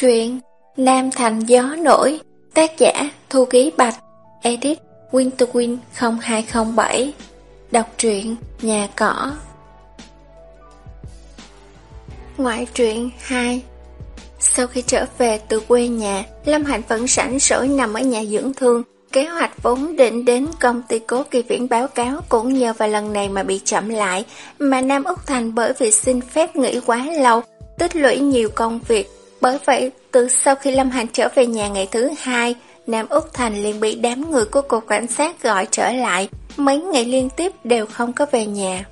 Truyện Nam Thành Gió Nổi Tác giả Thu Ký Bạch Edit winterwind 0207 Đọc truyện Nhà Cỏ Ngoại truyện 2 Sau khi trở về từ quê nhà, Lâm Hạnh vẫn sẵn sỗi nằm ở nhà dưỡng thương. Kế hoạch vốn định đến công ty cố kỳ viễn báo cáo cũng nhờ vào lần này mà bị chậm lại, mà Nam Úc Thành bởi vì xin phép nghỉ quá lâu, tích lũy nhiều công việc, bởi vậy, từ sau khi Lâm Hành trở về nhà ngày thứ hai, Nam Úc Thành liền bị đám người của cục cảnh sát gọi trở lại, mấy ngày liên tiếp đều không có về nhà.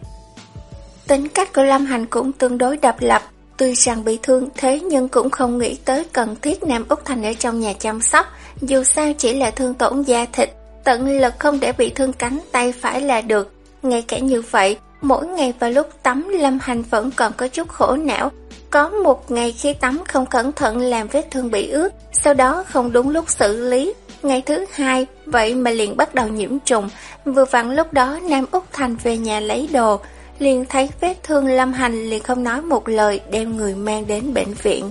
Tính cách của Lâm Hành cũng tương đối độc lập, tuy rằng bị thương thế nhưng cũng không nghĩ tới cần thiết Nam Úc Thành ở trong nhà chăm sóc, dù sao chỉ là thương tổn da thịt, tận lực không để bị thương cánh tay phải là được. Ngay cả như vậy, mỗi ngày vào lúc tắm Lâm Hành vẫn còn có chút khổ não, có một ngày khi tắm không cẩn thận làm vết thương bị ướt, sau đó không đúng lúc xử lý. Ngày thứ hai, vậy mà liền bắt đầu nhiễm trùng. Vừa vặn lúc đó Nam Úc Thành về nhà lấy đồ, liền thấy vết thương lâm hành liền không nói một lời đem người mang đến bệnh viện.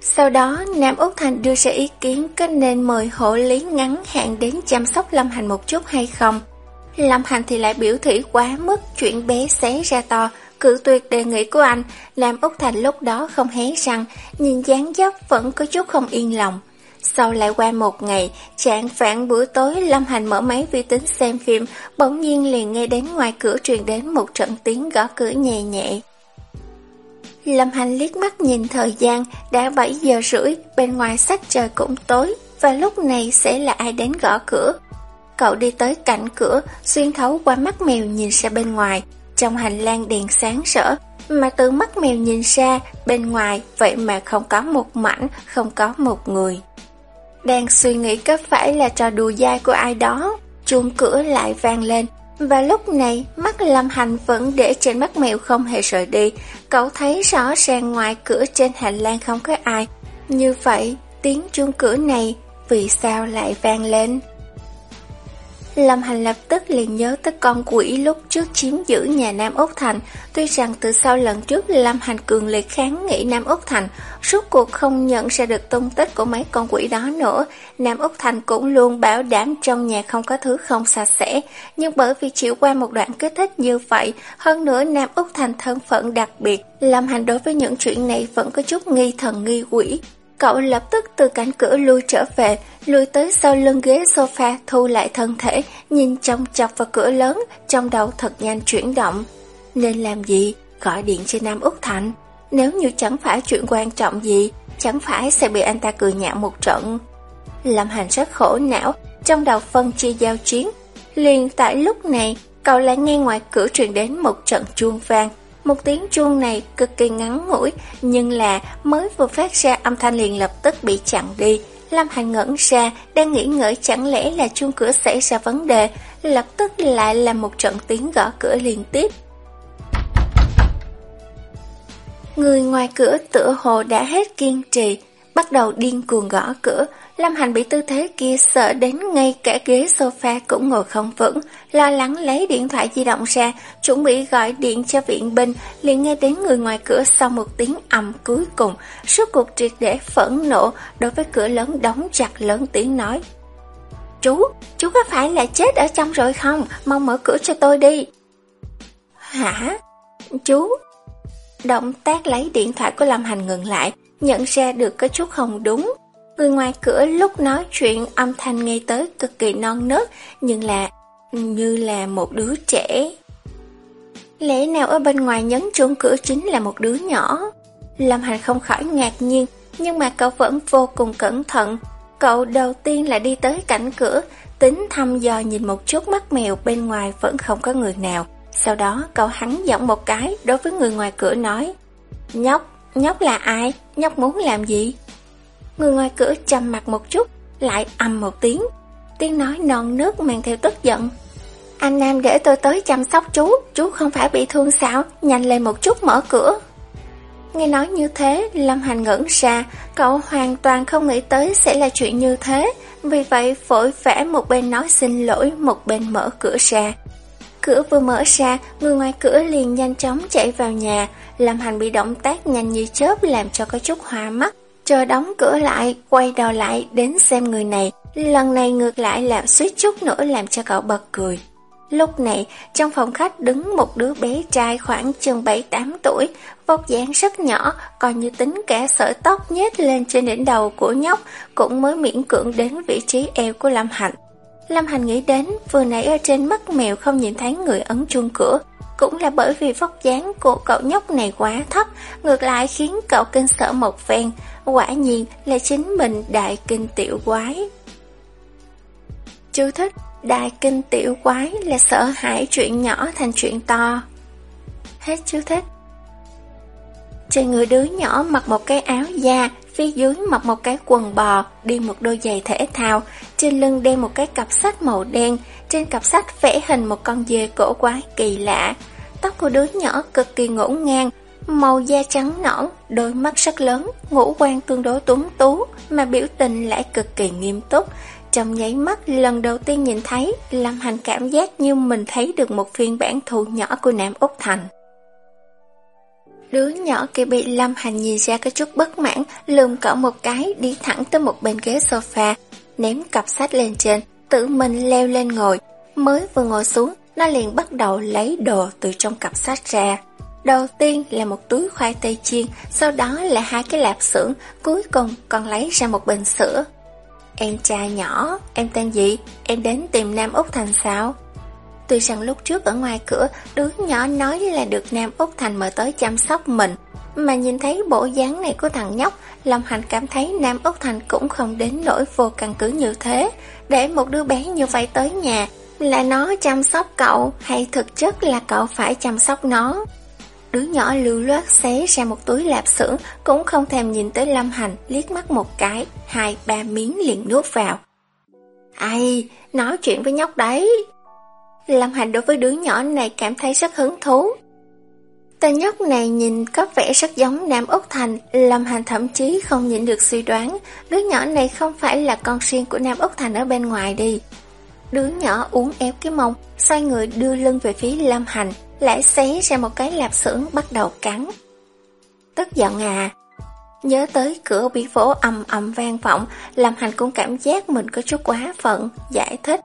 Sau đó, Nam Úc Thành đưa ra ý kiến có nên mời hộ lý ngắn hạn đến chăm sóc Lâm Hành một chút hay không. Lâm Hành thì lại biểu thị quá mức chuyện bé xé ra to, Cự tuyệt đề nghị của anh, làm Úc Thành lúc đó không hé răng, nhìn dáng dấp vẫn có chút không yên lòng. Sau lại qua một ngày, trạng phản bữa tối Lâm Hành mở máy vi tính xem phim, bỗng nhiên liền nghe đến ngoài cửa truyền đến một trận tiếng gõ cửa nhẹ nhẹ. Lâm Hành liếc mắt nhìn thời gian, đã 7 giờ rưỡi, bên ngoài sắc trời cũng tối, và lúc này sẽ là ai đến gõ cửa. Cậu đi tới cạnh cửa, xuyên thấu qua mắt mèo nhìn ra bên ngoài, trong hành lang đèn sáng sỡ, mà từ mắt mèo nhìn ra, bên ngoài vậy mà không có một mảnh, không có một người. Đang suy nghĩ có phải là trò đùa dai của ai đó, chuông cửa lại vang lên, và lúc này mắt Lâm Hành vẫn để trên mắt mèo không hề rời đi, cậu thấy rõ ràng ngoài cửa trên hành lang không có ai. Như vậy, tiếng chuông cửa này vì sao lại vang lên? Lâm Hành lập tức liền nhớ tới con quỷ lúc trước chiếm giữ nhà Nam Úc Thành. Tuy rằng từ sau lần trước Lâm Hành cường liệt kháng nghị Nam Úc Thành, suốt cuộc không nhận ra được tung tích của mấy con quỷ đó nữa. Nam Úc Thành cũng luôn bảo đảm trong nhà không có thứ không sạch sẽ. Nhưng bởi vì chịu qua một đoạn kích thích như vậy, hơn nữa Nam Úc Thành thân phận đặc biệt, Lâm Hành đối với những chuyện này vẫn có chút nghi thần nghi quỷ. Cậu lập tức từ cánh cửa lui trở về, lùi tới sau lưng ghế sofa thu lại thân thể, nhìn trong chọc vào cửa lớn, trong đầu thật nhanh chuyển động. Nên làm gì? Gọi điện cho Nam Úc Thành. Nếu như chẳng phải chuyện quan trọng gì, chẳng phải sẽ bị anh ta cười nhạo một trận. Lâm Hành rất khổ não, trong đầu phân chia giao chiến. Liền tại lúc này, cậu lại nghe ngoài cửa truyền đến một trận chuông vang, một tiếng chuông này cực kỳ ngắn ngủi, nhưng là mới vừa phát ra âm thanh liền lập tức bị chặn đi. Lâm Hành ngẩn ra, đang nghĩ ngợi chẳng lẽ là chuông cửa xảy ra vấn đề, lập tức lại là một trận tiếng gõ cửa liên tiếp. Người ngoài cửa tựa hồ đã hết kiên trì, bắt đầu điên cuồng gõ cửa, Lâm Hành bị tư thế kia sợ đến ngay cả ghế sofa cũng ngồi không vững, lo lắng lấy điện thoại di động ra, chuẩn bị gọi điện cho viện binh, liền nghe đến người ngoài cửa sau một tiếng ầm cuối cùng, suốt cuộc triệt để phẫn nộ đối với cửa lớn đóng chặt lớn tiếng nói. Chú, chú có phải là chết ở trong rồi không? Mong mở cửa cho tôi đi. Hả? Chú? Động tác lấy điện thoại của Lâm Hành ngừng lại, nhận ra được có chút không đúng. Người ngoài cửa lúc nói chuyện âm thanh nghe tới cực kỳ non nớt, nhưng là như là một đứa trẻ. Lẽ nào ở bên ngoài nhấn chuông cửa chính là một đứa nhỏ? Lâm Hành không khỏi ngạc nhiên, nhưng mà cậu vẫn vô cùng cẩn thận. Cậu đầu tiên là đi tới cạnh cửa, tính thăm dò nhìn một chút mắt mèo bên ngoài vẫn không có người nào. Sau đó cậu hắn giọng một cái đối với người ngoài cửa nói Nhóc, nhóc là ai? Nhóc muốn làm gì? Người ngoài cửa trầm mặt một chút, lại ầm một tiếng. Tiếng nói non nước mang theo tức giận. Anh Nam để tôi tới chăm sóc chú, chú không phải bị thương sao, nhanh lên một chút mở cửa. Nghe nói như thế, Lâm Hành ngẩn ra, cậu hoàn toàn không nghĩ tới sẽ là chuyện như thế, vì vậy vội vẽ một bên nói xin lỗi, một bên mở cửa ra. Cửa vừa mở ra, người ngoài cửa liền nhanh chóng chạy vào nhà, Lâm Hành bị động tác nhanh như chớp làm cho có chút hoa mắt. Chờ đóng cửa lại, quay đầu lại đến xem người này, lần này ngược lại làm suýt chút nữa làm cho cậu bật cười. Lúc này, trong phòng khách đứng một đứa bé trai khoảng chừng 7-8 tuổi, vóc dáng rất nhỏ, còn như tính cả sợi tóc nhét lên trên đỉnh đầu của nhóc, cũng mới miễn cưỡng đến vị trí eo của Lâm Hạnh. Lâm Hành nghĩ đến, vừa nãy ở trên mắt mèo không nhìn thấy người ấn chuông cửa, cũng là bởi vì vóc dáng của cậu nhóc này quá thấp, ngược lại khiến cậu kinh sợ một phen, quả nhiên là chính mình đại kinh tiểu quái. Chú thích Đại kinh tiểu quái là sợ hãi chuyện nhỏ thành chuyện to. Hết chú thích. Trên người đứa nhỏ mặc một cái áo da, phía dưới mặc một cái quần bò, đi một đôi giày thể thao, trên lưng đeo một cái cặp sách màu đen, trên cặp sách vẽ hình một con dê cổ quái kỳ lạ. Tóc của đứa nhỏ cực kỳ ngổn ngang, màu da trắng nõn, đôi mắt rất lớn, ngũ quan tương đối tuấn tú, mà biểu tình lại cực kỳ nghiêm túc, trong nháy mắt lần đầu tiên nhìn thấy, Lâm Hành cảm giác như mình thấy được một phiên bản thù nhỏ của Nam Úc Thành. Đứa nhỏ kia bị Lâm Hành nhìn ra có chút bất mãn, lườm cỡ một cái đi thẳng tới một bên ghế sofa, ném cặp sách lên trên, tự mình leo lên ngồi. Mới vừa ngồi xuống, nó liền bắt đầu lấy đồ từ trong cặp sách ra. Đầu tiên là một túi khoai tây chiên, sau đó là hai cái lạp xưởng, cuối cùng còn lấy ra một bình sữa. Em trai nhỏ, em tên gì? Em đến tìm Nam Úc Thành sao? Tuy rằng lúc trước ở ngoài cửa, đứa nhỏ nói là được Nam Úc Thành mời tới chăm sóc mình, mà nhìn thấy bộ dáng này của thằng nhóc, Lâm Hành cảm thấy Nam Úc Thành cũng không đến nỗi vô căn cứ như thế. Để một đứa bé như vậy tới nhà, là nó chăm sóc cậu hay thực chất là cậu phải chăm sóc nó? Đứa nhỏ lưu loát xé ra một túi lạp xưởng, cũng không thèm nhìn tới Lâm Hành, liếc mắt một cái, hai ba miếng liền nuốt vào. Ai, nói chuyện với nhóc đấy. Lâm Hành đối với đứa nhỏ này cảm thấy rất hứng thú. Tên nhóc này nhìn có vẻ rất giống Nam Úc Thành, Lâm Hành thậm chí không nhịn được suy đoán, đứa nhỏ này không phải là con riêng của Nam Úc Thành ở bên ngoài đi. Đứa nhỏ uống éo cái mông, xoay người đưa lưng về phía Lâm Hành, lại xé ra một cái lạp xưởng bắt đầu cắn. Tức giận à, nhớ tới cửa bị vỗ ầm ầm vang vọng, làm hành cũng cảm giác mình có chút quá phận, giải thích.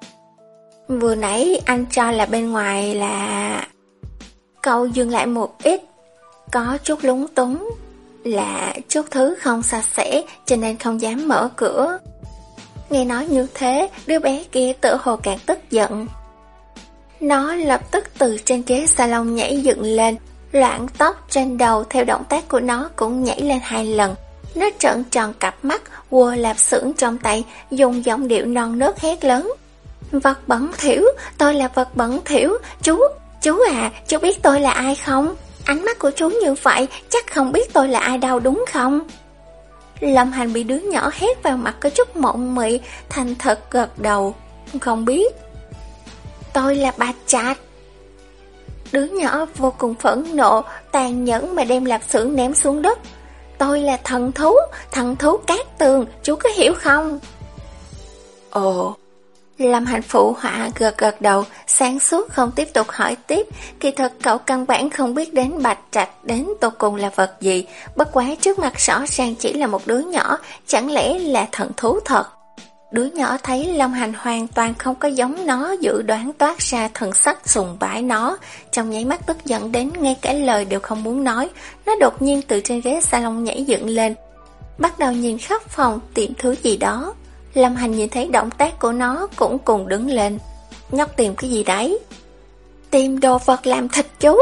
Vừa nãy anh cho là bên ngoài là... Cậu dừng lại một ít, có chút lúng túng, là chút thứ không sạch sẽ cho nên không dám mở cửa. Nghe nói như thế, đứa bé kia tự hồ càng tức giận. Nó lập tức từ trên ghế salon nhảy dựng lên, loạn tóc trên đầu theo động tác của nó cũng nhảy lên hai lần. Nó trợn tròn cặp mắt, quơ lạp xưởng trong tay, dùng giọng điệu non nớt hét lớn. Vật bẩn thiểu, tôi là vật bẩn thiểu, chú, chú à, chú biết tôi là ai không? Ánh mắt của chú như vậy, chắc không biết tôi là ai đâu đúng không? Lâm Hành bị đứa nhỏ hét vào mặt có chút mộng mị, thành thật gật đầu. Không biết. Tôi là bà chạch. Đứa nhỏ vô cùng phẫn nộ, tàn nhẫn mà đem lạp xưởng ném xuống đất. Tôi là thần thú, thần thú cát tường, chú có hiểu không? Ồ, Lâm Hạnh phụ họa gật gật đầu, sáng suốt không tiếp tục hỏi tiếp, kỳ thật cậu căn bản không biết đến bạch trạch đến tô cùng là vật gì, bất quá trước mặt rõ ràng chỉ là một đứa nhỏ, chẳng lẽ là thần thú thật. Đứa nhỏ thấy Lâm Hành hoàn toàn không có giống nó dự đoán toát ra thần sắc sùng bái nó, trong nháy mắt tức giận đến ngay cả lời đều không muốn nói, nó đột nhiên từ trên ghế salon nhảy dựng lên, bắt đầu nhìn khắp phòng tìm thứ gì đó. Lâm Hành nhìn thấy động tác của nó cũng cùng đứng lên. Nhóc tìm cái gì đấy? Tìm đồ vật làm thịt chú.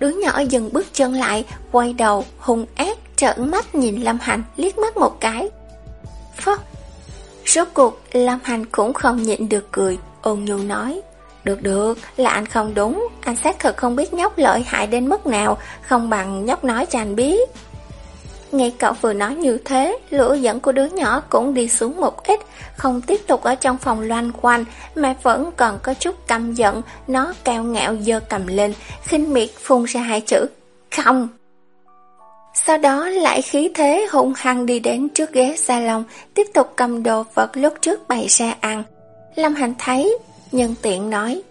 Đứa nhỏ dừng bước chân lại, quay đầu, hung ác, trợn mắt nhìn Lâm Hành, liếc mắt một cái. Phất! Rốt cuộc, Lâm Hành cũng không nhịn được cười, ôn nhu nói. Được được, là anh không đúng, anh xác thực không biết nhóc lợi hại đến mức nào, không bằng nhóc nói cho anh biết. Nghe cậu vừa nói như thế, lửa giận của đứa nhỏ cũng đi xuống một ít, không tiếp tục ở trong phòng loanh quanh, mà vẫn còn có chút căm giận, nó cao ngạo dơ cầm lên, khinh miệt phun ra hai chữ, không. Sau đó lại khí thế hung hăng đi đến trước ghế salon, tiếp tục cầm đồ vật lúc trước bày ra ăn. Lâm Hành thấy, nhân tiện nói,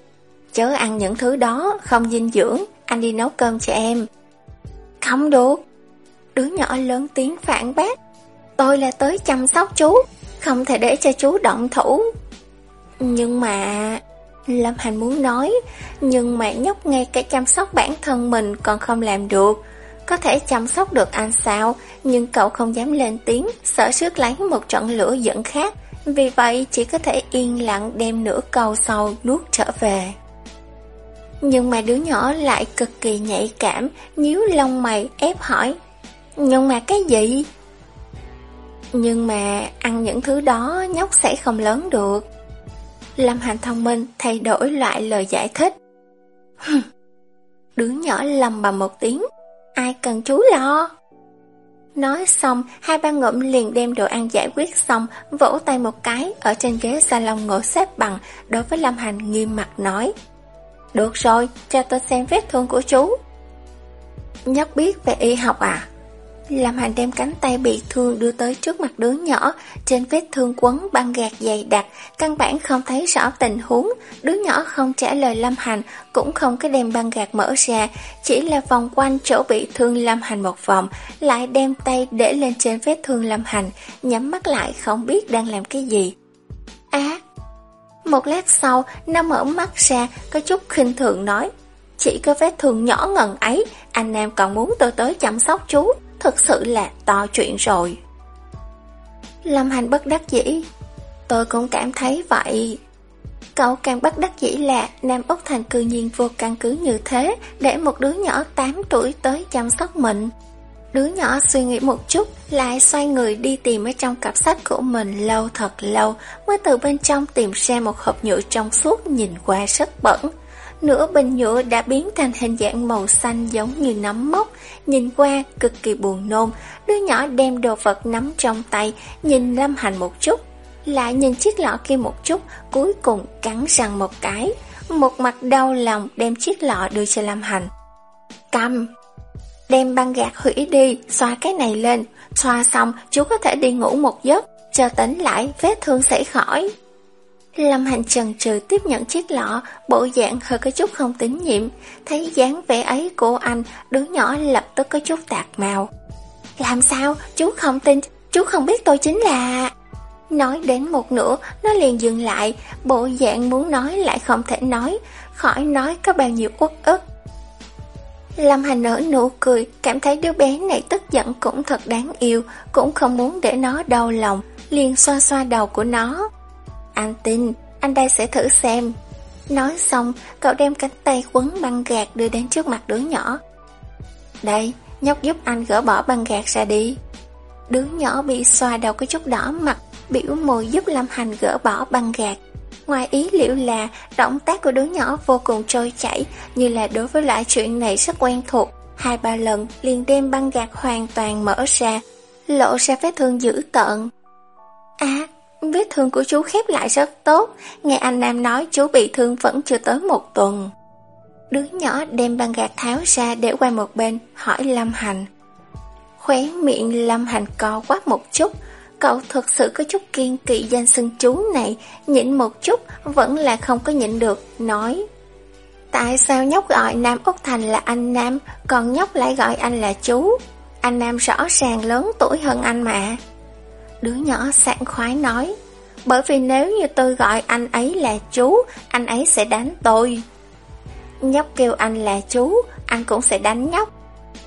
chớ ăn những thứ đó, không dinh dưỡng, anh đi nấu cơm cho em. Không được. Đứa nhỏ lớn tiếng phản bác, tôi là tới chăm sóc chú, không thể để cho chú động thủ. Nhưng mà... Lâm Hành muốn nói, nhưng mà nhóc ngay cả chăm sóc bản thân mình còn không làm được. Có thể chăm sóc được anh sao, nhưng cậu không dám lên tiếng, sợ sức lấy một trận lửa giận khác. Vì vậy chỉ có thể yên lặng đem nửa câu sau nuốt trở về. Nhưng mà đứa nhỏ lại cực kỳ nhạy cảm, nhíu lông mày ép hỏi. Nhưng mà cái gì? Nhưng mà ăn những thứ đó nhóc sẽ không lớn được. Lâm Hành thông minh thay đổi lại lời giải thích. Đứa nhỏ lầm bằng một tiếng. Ai cần chú lo? Nói xong, hai ba ngụm liền đem đồ ăn giải quyết xong, vỗ tay một cái, ở trên ghế salon ngồi xếp bằng, đối với Lâm Hành nghiêm mặt nói. Được rồi, cho tôi xem vết thương của chú. Nhóc biết về y học à? Lâm Hành đem cánh tay bị thương đưa tới trước mặt đứa nhỏ, trên vết thương quấn băng gạc dày đặc, căn bản không thấy rõ tình huống, đứa nhỏ không trả lời Lâm Hành, cũng không có đem băng gạc mở ra, chỉ là vòng quanh chỗ bị thương Lâm Hành một vòng, lại đem tay để lên trên vết thương Lâm Hành, nhắm mắt lại không biết đang làm cái gì. Á! một lát sau, nó mở mắt ra, có chút khinh thường nói, chỉ có vết thương nhỏ ngần ấy, anh em còn muốn tôi tới chăm sóc chú thật sự là to chuyện rồi. Lâm Hành bất đắc dĩ, tôi cũng cảm thấy vậy. Cậu càng bất đắc dĩ là Nam Úc Thành cư nhiên vô căn cứ như thế để một đứa nhỏ 8 tuổi tới chăm sóc mình. Đứa nhỏ suy nghĩ một chút, lại xoay người đi tìm ở trong cặp sách của mình lâu thật lâu, mới từ bên trong tìm ra một hộp nhựa trong suốt nhìn qua rất bẩn. Nửa bình nhựa đã biến thành hình dạng màu xanh giống như nấm mốc, nhìn qua cực kỳ buồn nôn. Đứa nhỏ đem đồ vật nắm trong tay, nhìn Lâm Hành một chút, lại nhìn chiếc lọ kia một chút, cuối cùng cắn răng một cái. Một mặt đau lòng đem chiếc lọ đưa cho Lâm Hành. Cầm! Đem băng gạc hủy đi, xoa cái này lên, xoa xong chú có thể đi ngủ một giấc, chờ tỉnh lại vết thương sẽ khỏi. Lâm Hành trần trừ tiếp nhận chiếc lọ, bộ dạng hơi có chút không tín nhiệm, thấy dáng vẻ ấy của anh, đứa nhỏ lập tức có chút tạc màu. Làm sao, chú không tin, chú không biết tôi chính là... Nói đến một nửa, nó liền dừng lại, bộ dạng muốn nói lại không thể nói, khỏi nói có bao nhiêu uất ức. Lâm Hành nở nụ cười, cảm thấy đứa bé này tức giận cũng thật đáng yêu, cũng không muốn để nó đau lòng, liền xoa xoa đầu của nó. Anh tin, anh đây sẽ thử xem. Nói xong, cậu đem cánh tay quấn băng gạc đưa đến trước mặt đứa nhỏ. Đây, nhóc giúp anh gỡ bỏ băng gạc ra đi. Đứa nhỏ bị xoa đầu có chút đỏ mặt, biểu môi giúp Lâm Hành gỡ bỏ băng gạc. Ngoài ý liệu là động tác của đứa nhỏ vô cùng trôi chảy, như là đối với loại chuyện này rất quen thuộc. Hai ba lần liền đem băng gạc hoàn toàn mở ra, lộ ra vết thương dữ tợn. À, Vết thương của chú khép lại rất tốt, nghe anh Nam nói chú bị thương vẫn chưa tới một tuần. Đứa nhỏ đem băng gạc tháo ra để qua một bên, hỏi Lâm Hành. Khóe miệng Lâm Hành co quát một chút, cậu thực sự có chút kiên kỵ danh xưng chú này, nhịn một chút vẫn là không có nhịn được, nói. Tại sao nhóc gọi Nam Úc Thành là anh Nam, còn nhóc lại gọi anh là chú? Anh Nam rõ ràng lớn tuổi hơn anh mà. Đứa nhỏ sảng khoái nói, Bởi vì nếu như tôi gọi anh ấy là chú, Anh ấy sẽ đánh tôi. Nhóc kêu anh là chú, Anh cũng sẽ đánh nhóc.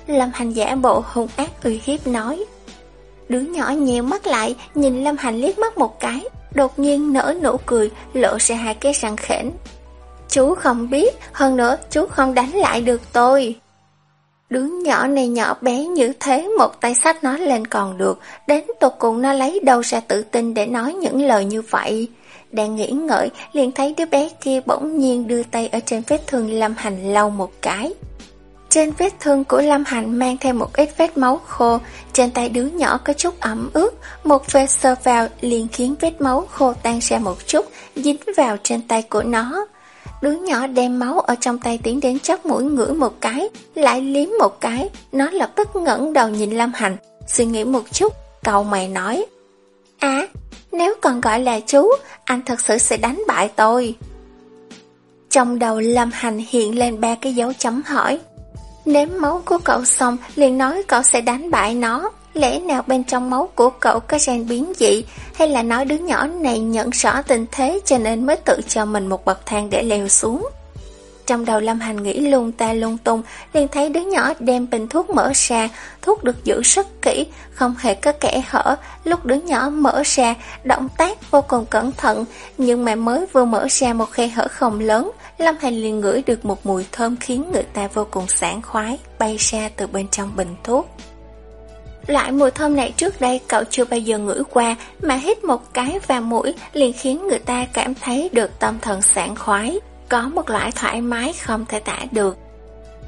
Lâm Hành giả bộ hung ác uy hiếp nói. Đứa nhỏ nhèo mắt lại, Nhìn Lâm Hành liếc mắt một cái, Đột nhiên nở nụ cười, Lộ ra hai cái răng khển Chú không biết, Hơn nữa chú không đánh lại được tôi. Đứa nhỏ này nhỏ bé như thế một tay sách nó lên còn được, đến tột cùng nó lấy đâu ra tự tin để nói những lời như vậy. Đang nghĩ ngợi, liền thấy đứa bé kia bỗng nhiên đưa tay ở trên vết thương Lâm Hành lau một cái. Trên vết thương của Lâm Hành mang theo một ít vết máu khô, trên tay đứa nhỏ có chút ẩm ướt, một vết sờ vào liền khiến vết máu khô tan ra một chút, dính vào trên tay của nó. Đứa nhỏ đem máu ở trong tay tiến đến chóp mũi ngửi một cái, lại liếm một cái, nó lập tức ngẩng đầu nhìn Lâm Hành, suy nghĩ một chút, cầu mày nói. À, nếu còn gọi là chú, anh thật sự sẽ đánh bại tôi. Trong đầu Lâm Hành hiện lên ba cái dấu chấm hỏi. Nếm máu của cậu xong, liền nói cậu sẽ đánh bại nó. Lẽ nào bên trong máu của cậu có gen biến dị? Hay là nói đứa nhỏ này nhận rõ tình thế Cho nên mới tự cho mình một bậc thang để leo xuống? Trong đầu Lâm Hành nghĩ lung ta lung tung, liền thấy đứa nhỏ đem bình thuốc mở ra, Thuốc được giữ rất kỹ, Không hề có kẻ hở. Lúc đứa nhỏ mở ra, Động tác vô cùng cẩn thận, Nhưng mà mới vừa mở ra một khe hở không lớn, Lâm Hành liền ngửi được một mùi thơm khiến người ta vô cùng sảng khoái, bay ra từ bên trong bình thuốc. Loại mùi thơm này trước đây cậu chưa bao giờ ngửi qua mà hít một cái vào mũi liền khiến người ta cảm thấy được tâm thần sảng khoái, có một loại thoải mái không thể tả được.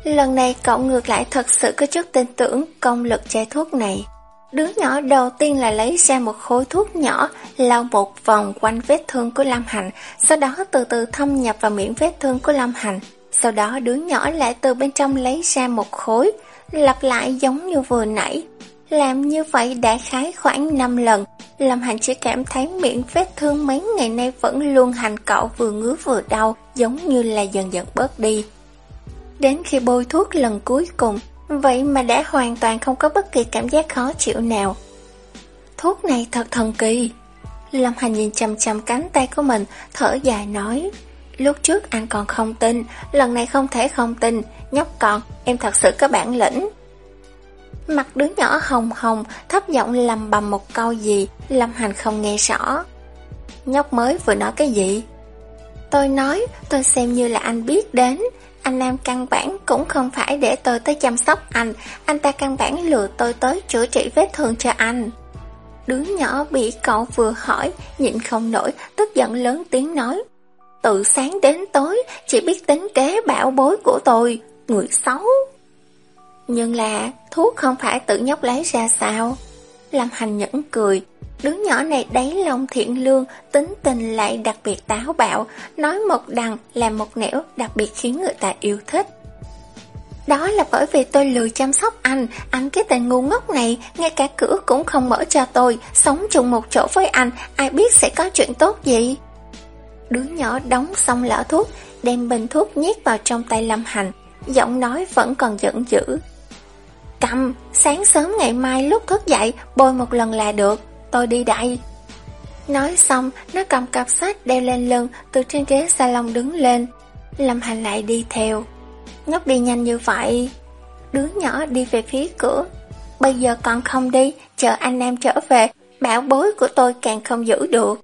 Lần này cậu ngược lại thật sự có chút tin tưởng công lực chai thuốc này. Đứa nhỏ đầu tiên là lấy ra một khối thuốc nhỏ, lau một vòng quanh vết thương của Lâm Hành, sau đó từ từ thâm nhập vào miệng vết thương của Lâm Hành. Sau đó đứa nhỏ lại từ bên trong lấy ra một khối, lặp lại giống như vừa nãy. Làm như vậy đã khái khoảng 5 lần, Lâm Hành chỉ cảm thấy miệng vết thương mấy ngày nay vẫn luôn hành cậu vừa ngứa vừa đau, giống như là dần dần bớt đi. Đến khi bôi thuốc lần cuối cùng, Vậy mà đã hoàn toàn không có bất kỳ cảm giác khó chịu nào. Thuốc này thật thần kỳ. Lâm Hành nhìn chầm chầm cánh tay của mình, thở dài nói. Lúc trước anh còn không tin, lần này không thể không tin. Nhóc con, em thật sự có bản lĩnh. Mặt đứa nhỏ hồng hồng, thấp giọng lầm bầm một câu gì, Lâm Hành không nghe rõ. Nhóc mới vừa nói cái gì? Tôi nói, tôi xem như là anh biết đến, anh Nam căn bản cũng không phải để tôi tới chăm sóc anh, anh ta căn bản lừa tôi tới chữa trị vết thương cho anh. Đứa nhỏ bị cậu vừa hỏi, nhịn không nổi, tức giận lớn tiếng nói. Từ sáng đến tối, chỉ biết tính kế bảo bối của tôi, người xấu. Nhưng là, thuốc không phải tự nhóc lấy ra sao? Lâm Hành nhẫn cười, Đứa nhỏ này đáy lòng thiện lương, tính tình lại đặc biệt táo bạo, nói một đằng làm một nẻo đặc biệt khiến người ta yêu thích. Đó là bởi vì tôi lười chăm sóc anh, anh cái tên ngu ngốc này, ngay cả cửa cũng không mở cho tôi, sống chung một chỗ với anh, ai biết sẽ có chuyện tốt gì. Đứa nhỏ đóng xong lỡ thuốc, đem bình thuốc nhét vào trong tay Lâm Hành, giọng nói vẫn còn giận dữ. Cầm, sáng sớm ngày mai lúc thức dậy, bôi một lần là được tôi đi đây. Nói xong, nó cầm cặp sách đeo lên lưng, từ trên ghế salon đứng lên. Lâm Hành lại đi theo. Nhóc đi nhanh như vậy. Đứa nhỏ đi về phía cửa. Bây giờ còn không đi, chờ anh em trở về, bảo bối của tôi càng không giữ được.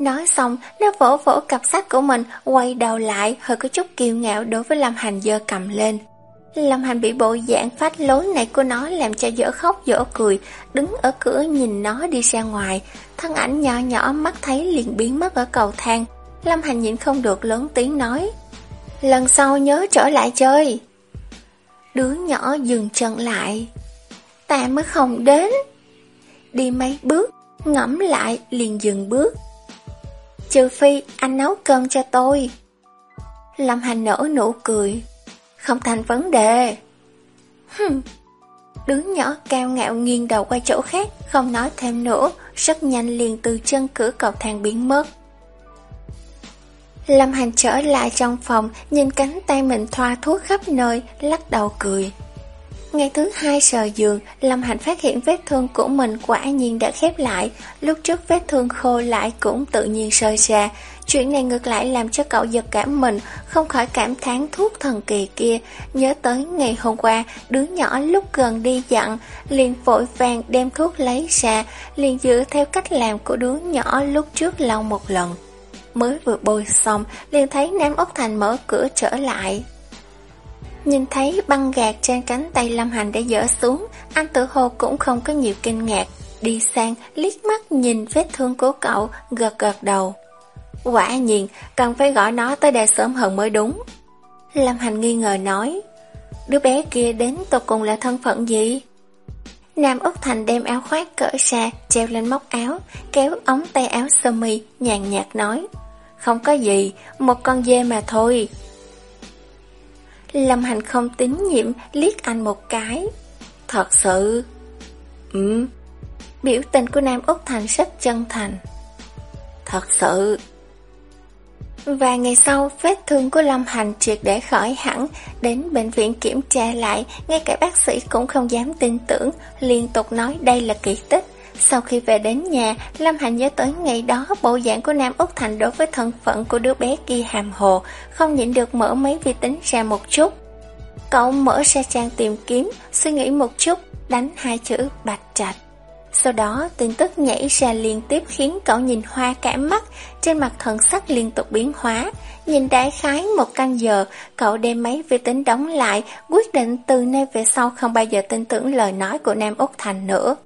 Nói xong, nó vỗ vỗ cặp sách của mình, quay đầu lại, hơi có chút kiêu ngạo đối với Lâm Hành dơ cầm lên. Lâm Hành bị bộ dạng phát lối này của nó làm cho dở khóc dở cười, đứng ở cửa nhìn nó đi ra ngoài, thân ảnh nhỏ nhỏ mắt thấy liền biến mất ở cầu thang. Lâm Hành nhịn không được lớn tiếng nói, lần sau nhớ trở lại chơi. Đứa nhỏ dừng chân lại, ta mới không đến. Đi mấy bước, ngẫm lại liền dừng bước. Trừ phi anh nấu cơm cho tôi. Lâm Hành nở nụ cười. Không thành vấn đề. Hừm. Đứa nhỏ cao ngạo nghiêng đầu qua chỗ khác, không nói thêm nữa, rất nhanh liền từ chân cửa cầu thang biến mất. Lâm Hành trở lại trong phòng, nhìn cánh tay mình thoa thuốc khắp nơi, lắc đầu cười. Ngày thứ hai sờ giường, Lâm Hành phát hiện vết thương của mình quả nhiên đã khép lại, lúc trước vết thương khô lại cũng tự nhiên rơi ra. Chuyện này ngược lại làm cho cậu giật cảm mình, không khỏi cảm thán thuốc thần kỳ kia. Nhớ tới ngày hôm qua, đứa nhỏ lúc gần đi dặn, liền vội vàng đem thuốc lấy ra, liền dựa theo cách làm của đứa nhỏ lúc trước lau một lần. Mới vừa bôi xong, liền thấy Nam Úc Thành mở cửa trở lại. Nhìn thấy băng gạt trên cánh tay Lâm Hành đã dỡ xuống, anh tự hồ cũng không có nhiều kinh ngạc. Đi sang, liếc mắt nhìn vết thương của cậu, gật gật đầu. Quả nhiên, cần phải gọi nó tới đây sớm hơn mới đúng. Lâm Hành nghi ngờ nói, đứa bé kia đến tột cùng là thân phận gì? Nam Úc Thành đem áo khoác cởi ra, treo lên móc áo, kéo ống tay áo sơ mi, nhàn nhạt nói, không có gì, một con dê mà thôi. Lâm Hành không tín nhiệm, liếc anh một cái. Thật sự... ừm, Biểu tình của Nam Úc Thành rất chân thành. Thật sự... Vài ngày sau, vết thương của Lâm Hành triệt để khỏi hẳn, đến bệnh viện kiểm tra lại, ngay cả bác sĩ cũng không dám tin tưởng, liên tục nói đây là kỳ tích. Sau khi về đến nhà, Lâm Hành nhớ tới ngày đó bộ dạng của Nam Úc Thành đối với thân phận của đứa bé kia hàm hồ, không nhịn được mở máy vi tính ra một chút. Cậu mở ra trang tìm kiếm, suy nghĩ một chút, đánh hai chữ bạch trạch. Sau đó tin tức nhảy ra liên tiếp khiến cậu nhìn hoa cả mắt, trên mặt thần sắc liên tục biến hóa. Nhìn đại khái một canh giờ, cậu đem máy vi tính đóng lại, quyết định từ nay về sau không bao giờ tin tưởng lời nói của Nam Úc Thành nữa.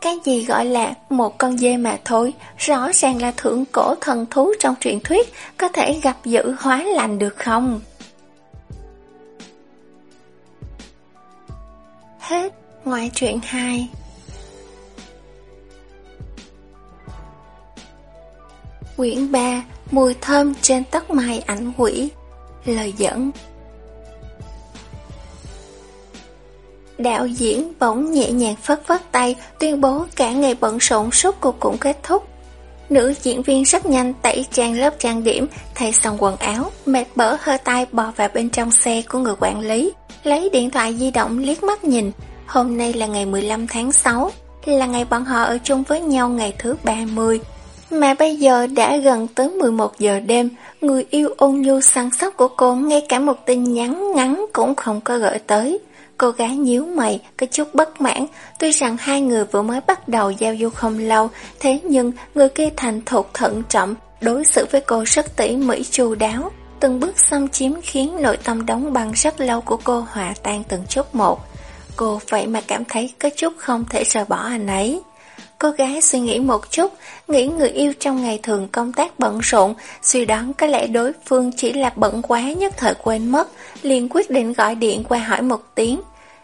Cái gì gọi là một con dê mà thôi, rõ ràng là thượng cổ thần thú trong truyền thuyết, có thể gặp dữ hóa lành được không? Hết ngoại truyện 2 Quyển 3 Mùi thơm trên tóc mai ảnh quỷ Lời dẫn Đạo diễn bỗng nhẹ nhàng phất phất tay tuyên bố cả ngày bận rộn suốt cuộc cũng kết thúc. Nữ diễn viên rất nhanh tẩy trang lớp trang điểm, thay xong quần áo, mệt bở hơi tay bò vào bên trong xe của người quản lý, lấy điện thoại di động liếc mắt nhìn. Hôm nay là ngày 15 tháng 6, là ngày bọn họ ở chung với nhau ngày thứ 30. Mà bây giờ đã gần tới 11 giờ đêm, người yêu ôn nhu săn sóc của cô ngay cả một tin nhắn ngắn cũng không có gửi tới. Cô gái nhíu mày, có chút bất mãn, tuy rằng hai người vừa mới bắt đầu giao du không lâu, thế nhưng người kia thành thục thận trọng, đối xử với cô rất tỉ mỉ chu đáo. Từng bước xâm chiếm khiến nội tâm đóng băng rất lâu của cô hòa tan từng chút một. Cô vậy mà cảm thấy có chút không thể rời bỏ anh ấy. Cô gái suy nghĩ một chút, nghĩ người yêu trong ngày thường công tác bận rộn, suy đoán có lẽ đối phương chỉ là bận quá nhất thời quên mất, liền quyết định gọi điện qua hỏi một tiếng.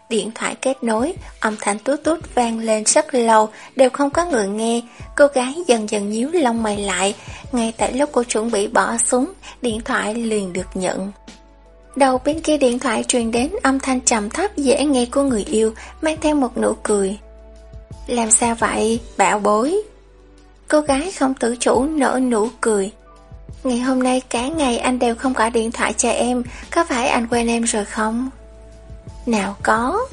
Điện thoại kết nối, âm thanh tút tút vang lên rất lâu, đều không có người nghe. Cô gái dần dần nhíu lông mày lại. Ngay tại lúc cô chuẩn bị bỏ súng, điện thoại liền được nhận. Đầu bên kia điện thoại truyền đến âm thanh trầm thấp dễ nghe của người yêu, mang theo một nụ cười. Làm sao vậy, bạo bối? Cô gái không tự chủ nở nụ cười. Ngày hôm nay cả ngày anh đều không gọi điện thoại cho em, có phải anh quên em rồi không? Nào có.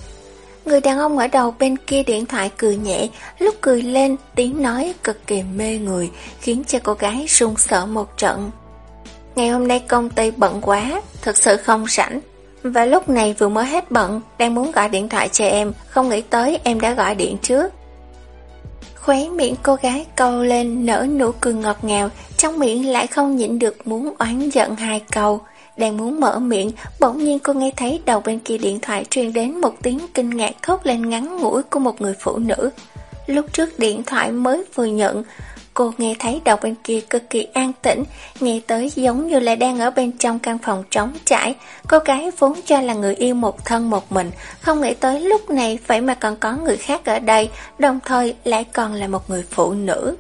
Người đàn ông ở đầu bên kia điện thoại cười nhẹ, lúc cười lên tiếng nói cực kỳ mê người, khiến cho cô gái run sợ một trận. Ngày hôm nay công ty bận quá, thật sự không rảnh. Và lúc này vừa mới hết bận, đang muốn gọi điện thoại cho em, không nghĩ tới em đã gọi điện trước. Khóe miệng cô gái câu lên nở nụ cười ngọt ngào, trong miệng lại không nhịn được muốn oán giận hai câu. Đang muốn mở miệng, bỗng nhiên cô nghe thấy đầu bên kia điện thoại truyền đến một tiếng kinh ngạc thốt lên ngắn ngủi của một người phụ nữ. Lúc trước điện thoại mới vừa nhận, cô nghe thấy đầu bên kia cực kỳ an tĩnh, nghe tới giống như là đang ở bên trong căn phòng trống trải. Cô gái vốn cho là người yêu một thân một mình, không nghĩ tới lúc này phải mà còn có người khác ở đây, đồng thời lại còn là một người phụ nữ.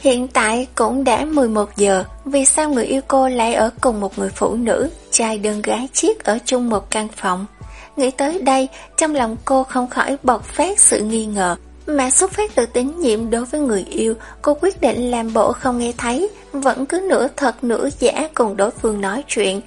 Hiện tại cũng đã 11 giờ, vì sao người yêu cô lại ở cùng một người phụ nữ, trai đơn gái chiếc ở chung một căn phòng? Nghĩ tới đây, trong lòng cô không khỏi bộc phát sự nghi ngờ, mà xuất phát từ tín nhiệm đối với người yêu, cô quyết định làm bộ không nghe thấy, vẫn cứ nửa thật nửa giả cùng đối phương nói chuyện.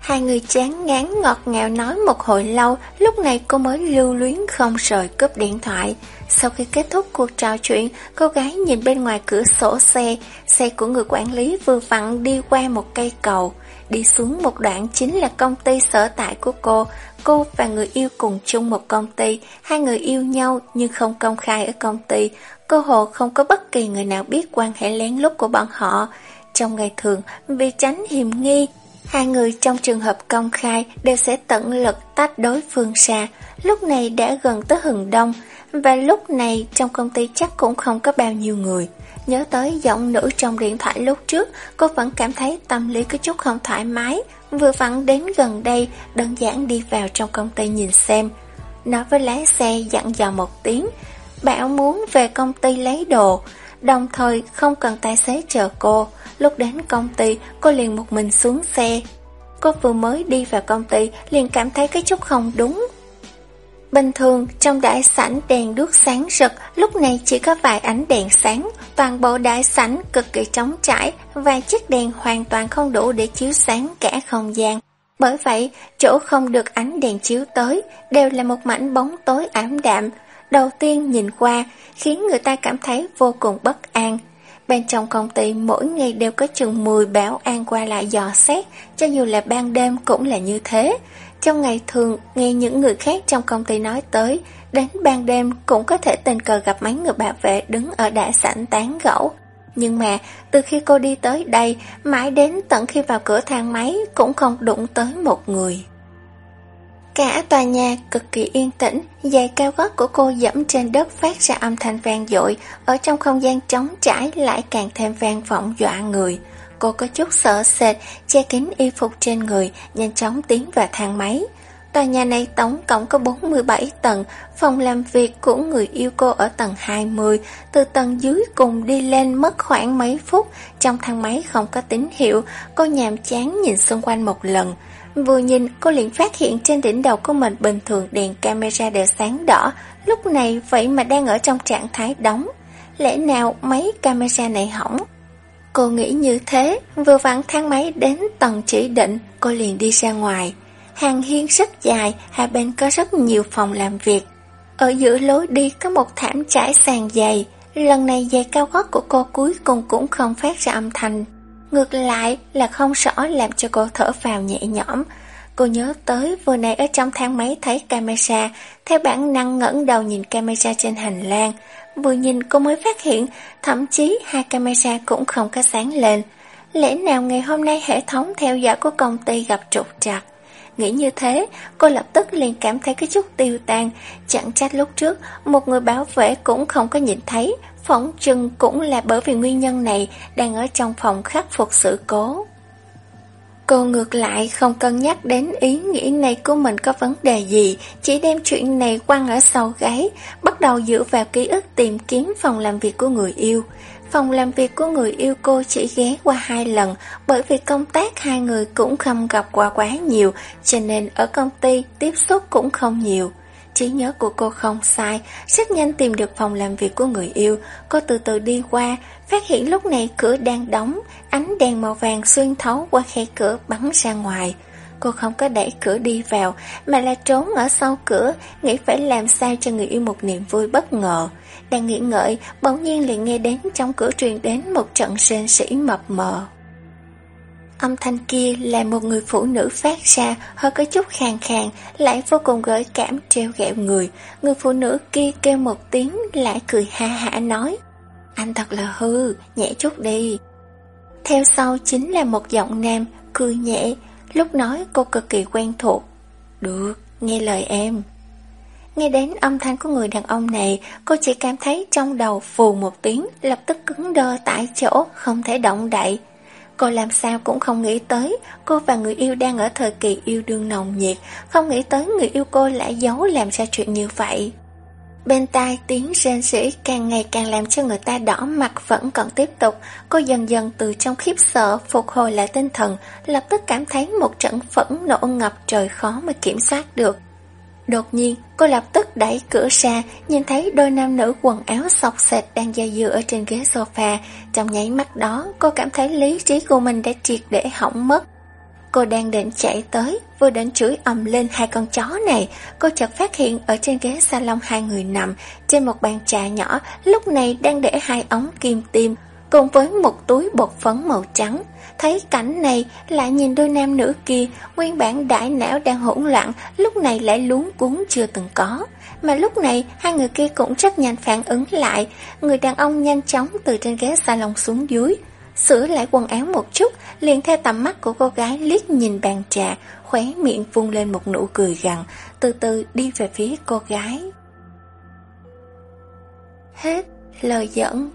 Hai người chán ngán ngọt ngào nói một hồi lâu, lúc này cô mới lưu luyến không rời cướp điện thoại. Sau khi kết thúc cuộc trò chuyện, cô gái nhìn bên ngoài cửa sổ xe, xe của người quản lý vừa vặn đi qua một cây cầu. Đi xuống một đoạn chính là công ty sở tại của cô. Cô và người yêu cùng chung một công ty, hai người yêu nhau nhưng không công khai ở công ty. Cô hồ không có bất kỳ người nào biết quan hệ lén lút của bọn họ. Trong ngày thường, vì tránh hiểm nghi, hai người trong trường hợp công khai đều sẽ tận lực tách đối phương xa Lúc này đã gần tới hừng đông, và lúc này trong công ty chắc cũng không có bao nhiêu người. Nhớ tới giọng nữ trong điện thoại lúc trước, cô vẫn cảm thấy tâm lý có chút không thoải mái. Vừa vặn đến gần đây, đơn giản đi vào trong công ty nhìn xem. Nói với lái xe dặn dò một tiếng, bảo muốn về công ty lấy đồ, đồng thời không cần tài xế chờ cô. Lúc đến công ty, cô liền một mình xuống xe. Cô vừa mới đi vào công ty, liền cảm thấy cái chút không đúng. Bình thường, trong đại sảnh đèn đuốc sáng rực, lúc này chỉ có vài ánh đèn sáng. Toàn bộ đại sảnh cực kỳ trống trải, vài chiếc đèn hoàn toàn không đủ để chiếu sáng cả không gian. Bởi vậy, chỗ không được ánh đèn chiếu tới, đều là một mảnh bóng tối ảm đạm. Đầu tiên nhìn qua, khiến người ta cảm thấy vô cùng bất an. Bên trong công ty mỗi ngày đều có chừng 10 bảo an qua lại dò xét, cho dù là ban đêm cũng là như thế. Trong ngày thường, nghe những người khác trong công ty nói tới, đến ban đêm cũng có thể tình cờ gặp mấy người bảo vệ đứng ở đại sảnh tán gẫu. Nhưng mà, từ khi cô đi tới đây, mãi đến tận khi vào cửa thang máy cũng không đụng tới một người. Cả tòa nhà cực kỳ yên tĩnh, giày cao gót của cô dẫm trên đất phát ra âm thanh vang dội, ở trong không gian trống trải lại càng thêm vang vọng dọa người. Cô có chút sợ sệt, che kín y phục trên người, nhanh chóng tiến vào thang máy. Tòa nhà này tổng cộng có 47 tầng, phòng làm việc của người yêu cô ở tầng 20, từ tầng dưới cùng đi lên mất khoảng mấy phút, trong thang máy không có tín hiệu, cô nhàm chán nhìn xung quanh một lần. Vừa nhìn, cô liền phát hiện trên đỉnh đầu của mình bình thường đèn camera đều sáng đỏ, lúc này vậy mà đang ở trong trạng thái đóng. Lẽ nào mấy camera này hỏng? Cô nghĩ như thế, vừa vặn thang máy đến tầng chỉ định, cô liền đi ra ngoài. Hàng hiên rất dài, hai bên có rất nhiều phòng làm việc. Ở giữa lối đi có một thảm trải sàn dày, lần này giày cao gót của cô cuối cùng cũng không phát ra âm thanh. Ngược lại là không rõ làm cho cô thở vào nhẹ nhõm. Cô nhớ tới vừa nãy ở trong thang máy thấy camera, theo bản năng ngẩng đầu nhìn camera trên hành lang. Vừa nhìn cô mới phát hiện, thậm chí hai camera cũng không có sáng lên. Lẽ nào ngày hôm nay hệ thống theo dõi của công ty gặp trục trặc? Nghĩ như thế, cô lập tức liền cảm thấy cái chút tiêu tan. Chẳng trách lúc trước, một người bảo vệ cũng không có nhìn thấy. Phỏng chừng cũng là bởi vì nguyên nhân này đang ở trong phòng khắc phục sự cố. Cô ngược lại không cân nhắc đến ý nghĩ này của mình có vấn đề gì, chỉ đem chuyện này quăng ở sau gáy, bắt đầu dựa vào ký ức tìm kiếm phòng làm việc của người yêu. Phòng làm việc của người yêu cô chỉ ghé qua hai lần bởi vì công tác hai người cũng không gặp qua quá nhiều cho nên ở công ty tiếp xúc cũng không nhiều. Trí nhớ của cô không sai, rất nhanh tìm được phòng làm việc của người yêu. Cô từ từ đi qua, phát hiện lúc này cửa đang đóng, ánh đèn màu vàng xuyên thấu qua khe cửa bắn ra ngoài. Cô không có đẩy cửa đi vào, mà là trốn ở sau cửa, nghĩ phải làm sao cho người yêu một niềm vui bất ngờ. Đang nghĩ ngợi, bỗng nhiên liền nghe đến trong cửa truyền đến một trận sên sĩ mập mờ. Âm thanh kia là một người phụ nữ phát ra, hơi có chút khàn khàn, lại vô cùng gợi cảm treo gẹo người. Người phụ nữ kia kêu một tiếng, lại cười ha hả nói, anh thật là hư, nhẹ chút đi. Theo sau chính là một giọng nam, cười nhẹ, lúc nói cô cực kỳ quen thuộc. Được, nghe lời em. Nghe đến âm thanh của người đàn ông này, cô chỉ cảm thấy trong đầu phù một tiếng, lập tức cứng đơ tại chỗ, không thể động đậy. Cô làm sao cũng không nghĩ tới, cô và người yêu đang ở thời kỳ yêu đương nồng nhiệt, không nghĩ tới người yêu cô lại giấu làm ra chuyện như vậy. Bên tai tiếng rên rỉ càng ngày càng làm cho người ta đỏ mặt vẫn còn tiếp tục. Cô dần dần từ trong khiếp sợ phục hồi lại tinh thần, lập tức cảm thấy một trận phẫn nộ ngập trời khó mà kiểm soát được. Đột nhiên, cô lập tức đẩy cửa ra, nhìn thấy đôi nam nữ quần áo sọc sệt đang dây dưa ở trên ghế sofa. Trong nháy mắt đó, cô cảm thấy lý trí của mình đã triệt để hỏng mất. Cô đang định chạy tới, vừa định chửi ầm lên hai con chó này, cô chợt phát hiện ở trên ghế salon hai người nằm, trên một bàn trà nhỏ, lúc này đang để hai ống kim tiêm, cùng với một túi bột phấn màu trắng. Thấy cảnh này, lại nhìn đôi nam nữ kia, nguyên bản đại não đang hỗn loạn, lúc này lại luống cuốn chưa từng có. Mà lúc này, hai người kia cũng rất nhanh phản ứng lại, người đàn ông nhanh chóng từ trên ghế salon xuống dưới, sửa lại quần áo một chút, liền theo tầm mắt của cô gái liếc nhìn bàn trà, khóe miệng vung lên một nụ cười gằn, từ từ đi về phía cô gái. Hết lời dẫn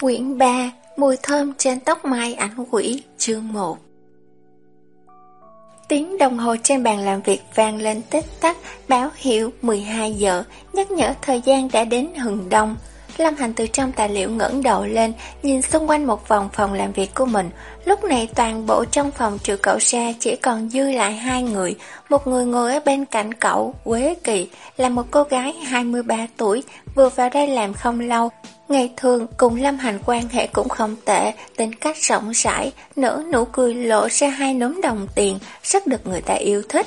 Quyển 3 Mùi thơm trên tóc mai ảnh quỷ Chương 1 Tiếng đồng hồ trên bàn làm việc vang lên tích tắc báo hiệu 12 giờ, nhắc nhở thời gian đã đến hừng đông. Lâm Hành từ trong tài liệu ngẩng đầu lên, nhìn xung quanh một vòng phòng làm việc của mình. Lúc này toàn bộ trong phòng trừ cậu ra chỉ còn dư lại hai người. Một người ngồi ở bên cạnh cậu, Quế Kỳ, là một cô gái 23 tuổi, vừa vào đây làm không lâu. Ngày thường cùng Lâm Hành quan hệ cũng không tệ, tính cách rộng rãi, nở nụ cười lộ ra hai nấm đồng tiền, rất được người ta yêu thích.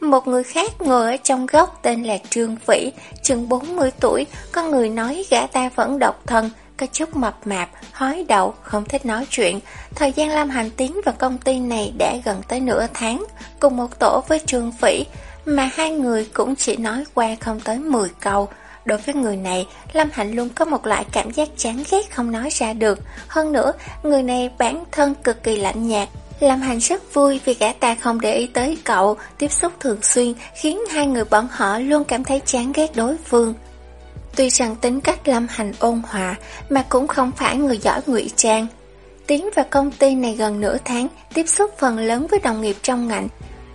Một người khác ngồi ở trong góc tên là Trương Vĩ, chừng 40 tuổi, có người nói gã ta vẫn độc thân, có chút mập mạp, hói đậu, không thích nói chuyện. Thời gian Lâm Hành tiến vào công ty này đã gần tới nửa tháng, cùng một tổ với Trương Vĩ, mà hai người cũng chỉ nói qua không tới 10 câu. Đối với người này, Lâm Hạnh luôn có một loại cảm giác chán ghét không nói ra được. Hơn nữa, người này bản thân cực kỳ lạnh nhạt, Lâm Hành rất vui vì gã ta không để ý tới cậu, tiếp xúc thường xuyên khiến hai người bọn họ luôn cảm thấy chán ghét đối phương. Tuy rằng tính cách Lâm Hành ôn hòa mà cũng không phải người giỏi ngụy trang. Tiến vào công ty này gần nửa tháng, tiếp xúc phần lớn với đồng nghiệp trong ngành,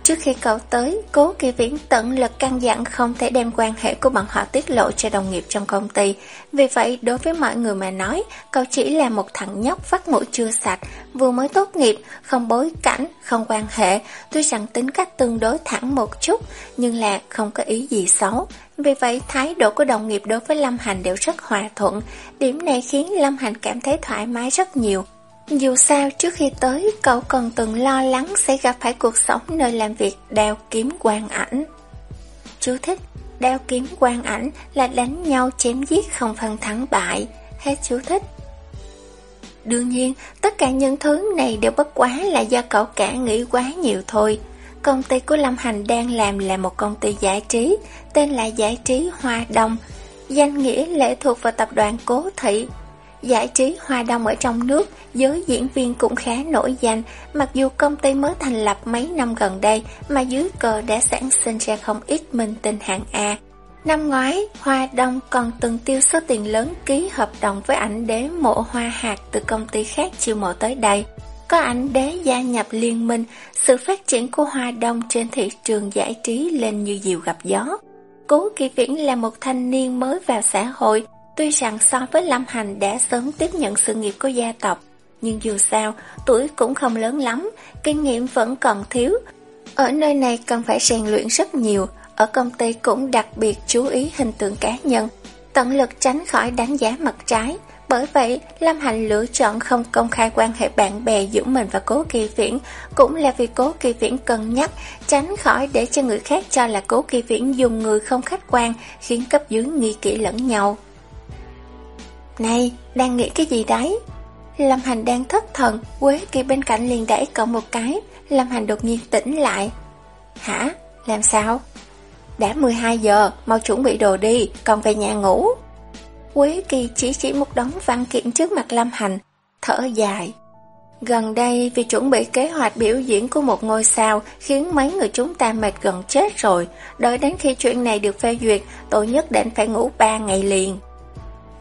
Trước khi cậu tới, cố kỳ viễn tận lực căn dặn không thể đem quan hệ của bọn họ tiết lộ cho đồng nghiệp trong công ty. Vì vậy, đối với mọi người mà nói, cậu chỉ là một thằng nhóc vắt mũi chưa sạch, vừa mới tốt nghiệp, không bối cảnh, không quan hệ. Tuy rằng tính cách tương đối thẳng một chút, nhưng là không có ý gì xấu. Vì vậy, thái độ của đồng nghiệp đối với Lâm Hành đều rất hòa thuận. Điểm này khiến Lâm Hành cảm thấy thoải mái rất nhiều. Dù sao trước khi tới cậu còn từng lo lắng sẽ gặp phải cuộc sống nơi làm việc đeo kiếm quang ảnh. Chú thích, đeo kiếm quang ảnh là đánh nhau chém giết không phân thắng bại. Hết chú thích. Đương nhiên, tất cả những thứ này đều bất quá là do cậu cả nghĩ quá nhiều thôi. Công ty của Lâm Hành đang làm là một công ty giải trí, tên là Giải trí Hoa Đông. Danh nghĩa lệ thuộc vào tập đoàn Cố Thị, Giải trí hoa đông ở trong nước, giới diễn viên cũng khá nổi danh, mặc dù công ty mới thành lập mấy năm gần đây mà dưới cờ đã sản sinh ra không ít minh tinh hạng A. Năm ngoái, Hoa Đông còn từng tiêu số tiền lớn ký hợp đồng với ảnh đế mộ hoa hạt từ công ty khác chiêu mộ tới đây. Có ảnh đế gia nhập liên minh, sự phát triển của Hoa Đông trên thị trường giải trí lên như diều gặp gió. Cố Kỳ Viễn là một thanh niên mới vào xã hội, Tuy rằng so với Lâm Hành đã sớm tiếp nhận sự nghiệp của gia tộc, nhưng dù sao, tuổi cũng không lớn lắm, kinh nghiệm vẫn còn thiếu. Ở nơi này cần phải rèn luyện rất nhiều, ở công ty cũng đặc biệt chú ý hình tượng cá nhân, tận lực tránh khỏi đánh giá mặt trái. Bởi vậy, Lâm Hành lựa chọn không công khai quan hệ bạn bè giữa mình và Cố Kỳ Viễn, cũng là vì Cố Kỳ Viễn cân nhắc, tránh khỏi để cho người khác cho là Cố Kỳ Viễn dùng người không khách quan, khiến cấp dưới nghi kỹ lẫn nhau. Này, đang nghĩ cái gì đấy? Lâm Hành đang thất thần, Quế Kỳ bên cạnh liền đẩy cậu một cái, Lâm Hành đột nhiên tỉnh lại. Hả? Làm sao? Đã 12 giờ, mau chuẩn bị đồ đi, còn về nhà ngủ. Quế Kỳ chỉ chỉ một đống văn kiện trước mặt Lâm Hành, thở dài. Gần đây vì chuẩn bị kế hoạch biểu diễn của một ngôi sao khiến mấy người chúng ta mệt gần chết rồi. Đợi đến khi chuyện này được phê duyệt, tôi nhất định phải ngủ 3 ngày liền.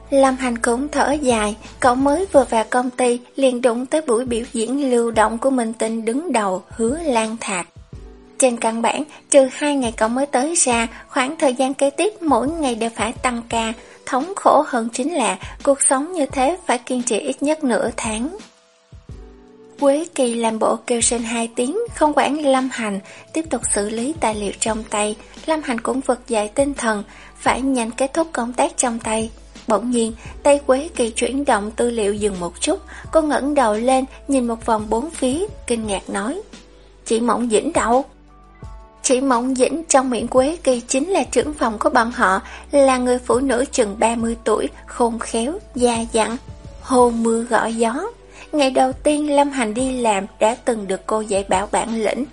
Lâm Hành cũng thở dài, cậu mới vừa vào công ty liền đụng tới buổi biểu diễn lưu động của mình Tinh đứng đầu hứa lan thạc. Trên căn bản, trừ hai ngày cậu mới tới ra, khoảng thời gian kế tiếp mỗi ngày đều phải tăng ca. Thống khổ hơn chính là cuộc sống như thế phải kiên trì ít nhất nửa tháng. Quế Kỳ làm bộ kêu sinh hai tiếng, không quản Lâm Hành, tiếp tục xử lý tài liệu trong tay. Lâm Hành cũng vực dậy tinh thần, phải nhanh kết thúc công tác trong tay. Bỗng nhiên, tay Quế Kỳ chuyển động tư liệu dừng một chút, cô ngẩng đầu lên, nhìn một vòng bốn phía, kinh ngạc nói. Chị Mộng Dĩnh đâu? Chị Mộng Dĩnh trong miệng Quế Kỳ chính là trưởng phòng của bọn họ, là người phụ nữ chừng 30 tuổi, khôn khéo, già dặn, hồ mưa gọi gió. Ngày đầu tiên Lâm Hành đi làm đã từng được cô dạy bảo bản lĩnh.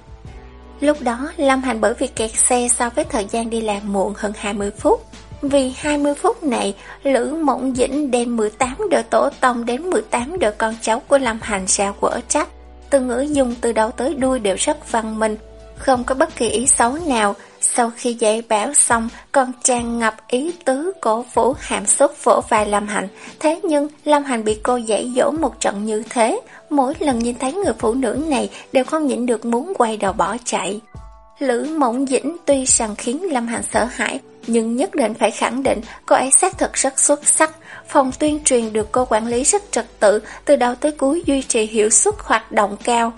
Lúc đó, Lâm Hành bởi vì kẹt xe so với thời gian đi làm muộn hơn 20 phút, vì 20 phút này, Lữ Mộng Dĩnh đem 18 đời tổ tông đến 18 đời con cháu của Lâm Hành ra quở trách. Từ ngữ dùng từ đầu tới đuôi đều rất văn minh, không có bất kỳ ý xấu nào. Sau khi dạy bảo xong, còn tràn ngập ý tứ cổ vũ hàm xúc vỗ vai Lâm Hành. Thế nhưng, Lâm Hành bị cô dạy dỗ một trận như thế, mỗi lần nhìn thấy người phụ nữ này đều không nhịn được muốn quay đầu bỏ chạy. Lữ Mộng Dĩnh tuy rằng khiến Lâm Hành sợ hãi, nhưng nhất định phải khẳng định cô ấy xác thực rất xuất sắc. Phòng tuyên truyền được cô quản lý rất trật tự, từ đầu tới cuối duy trì hiệu suất hoạt động cao.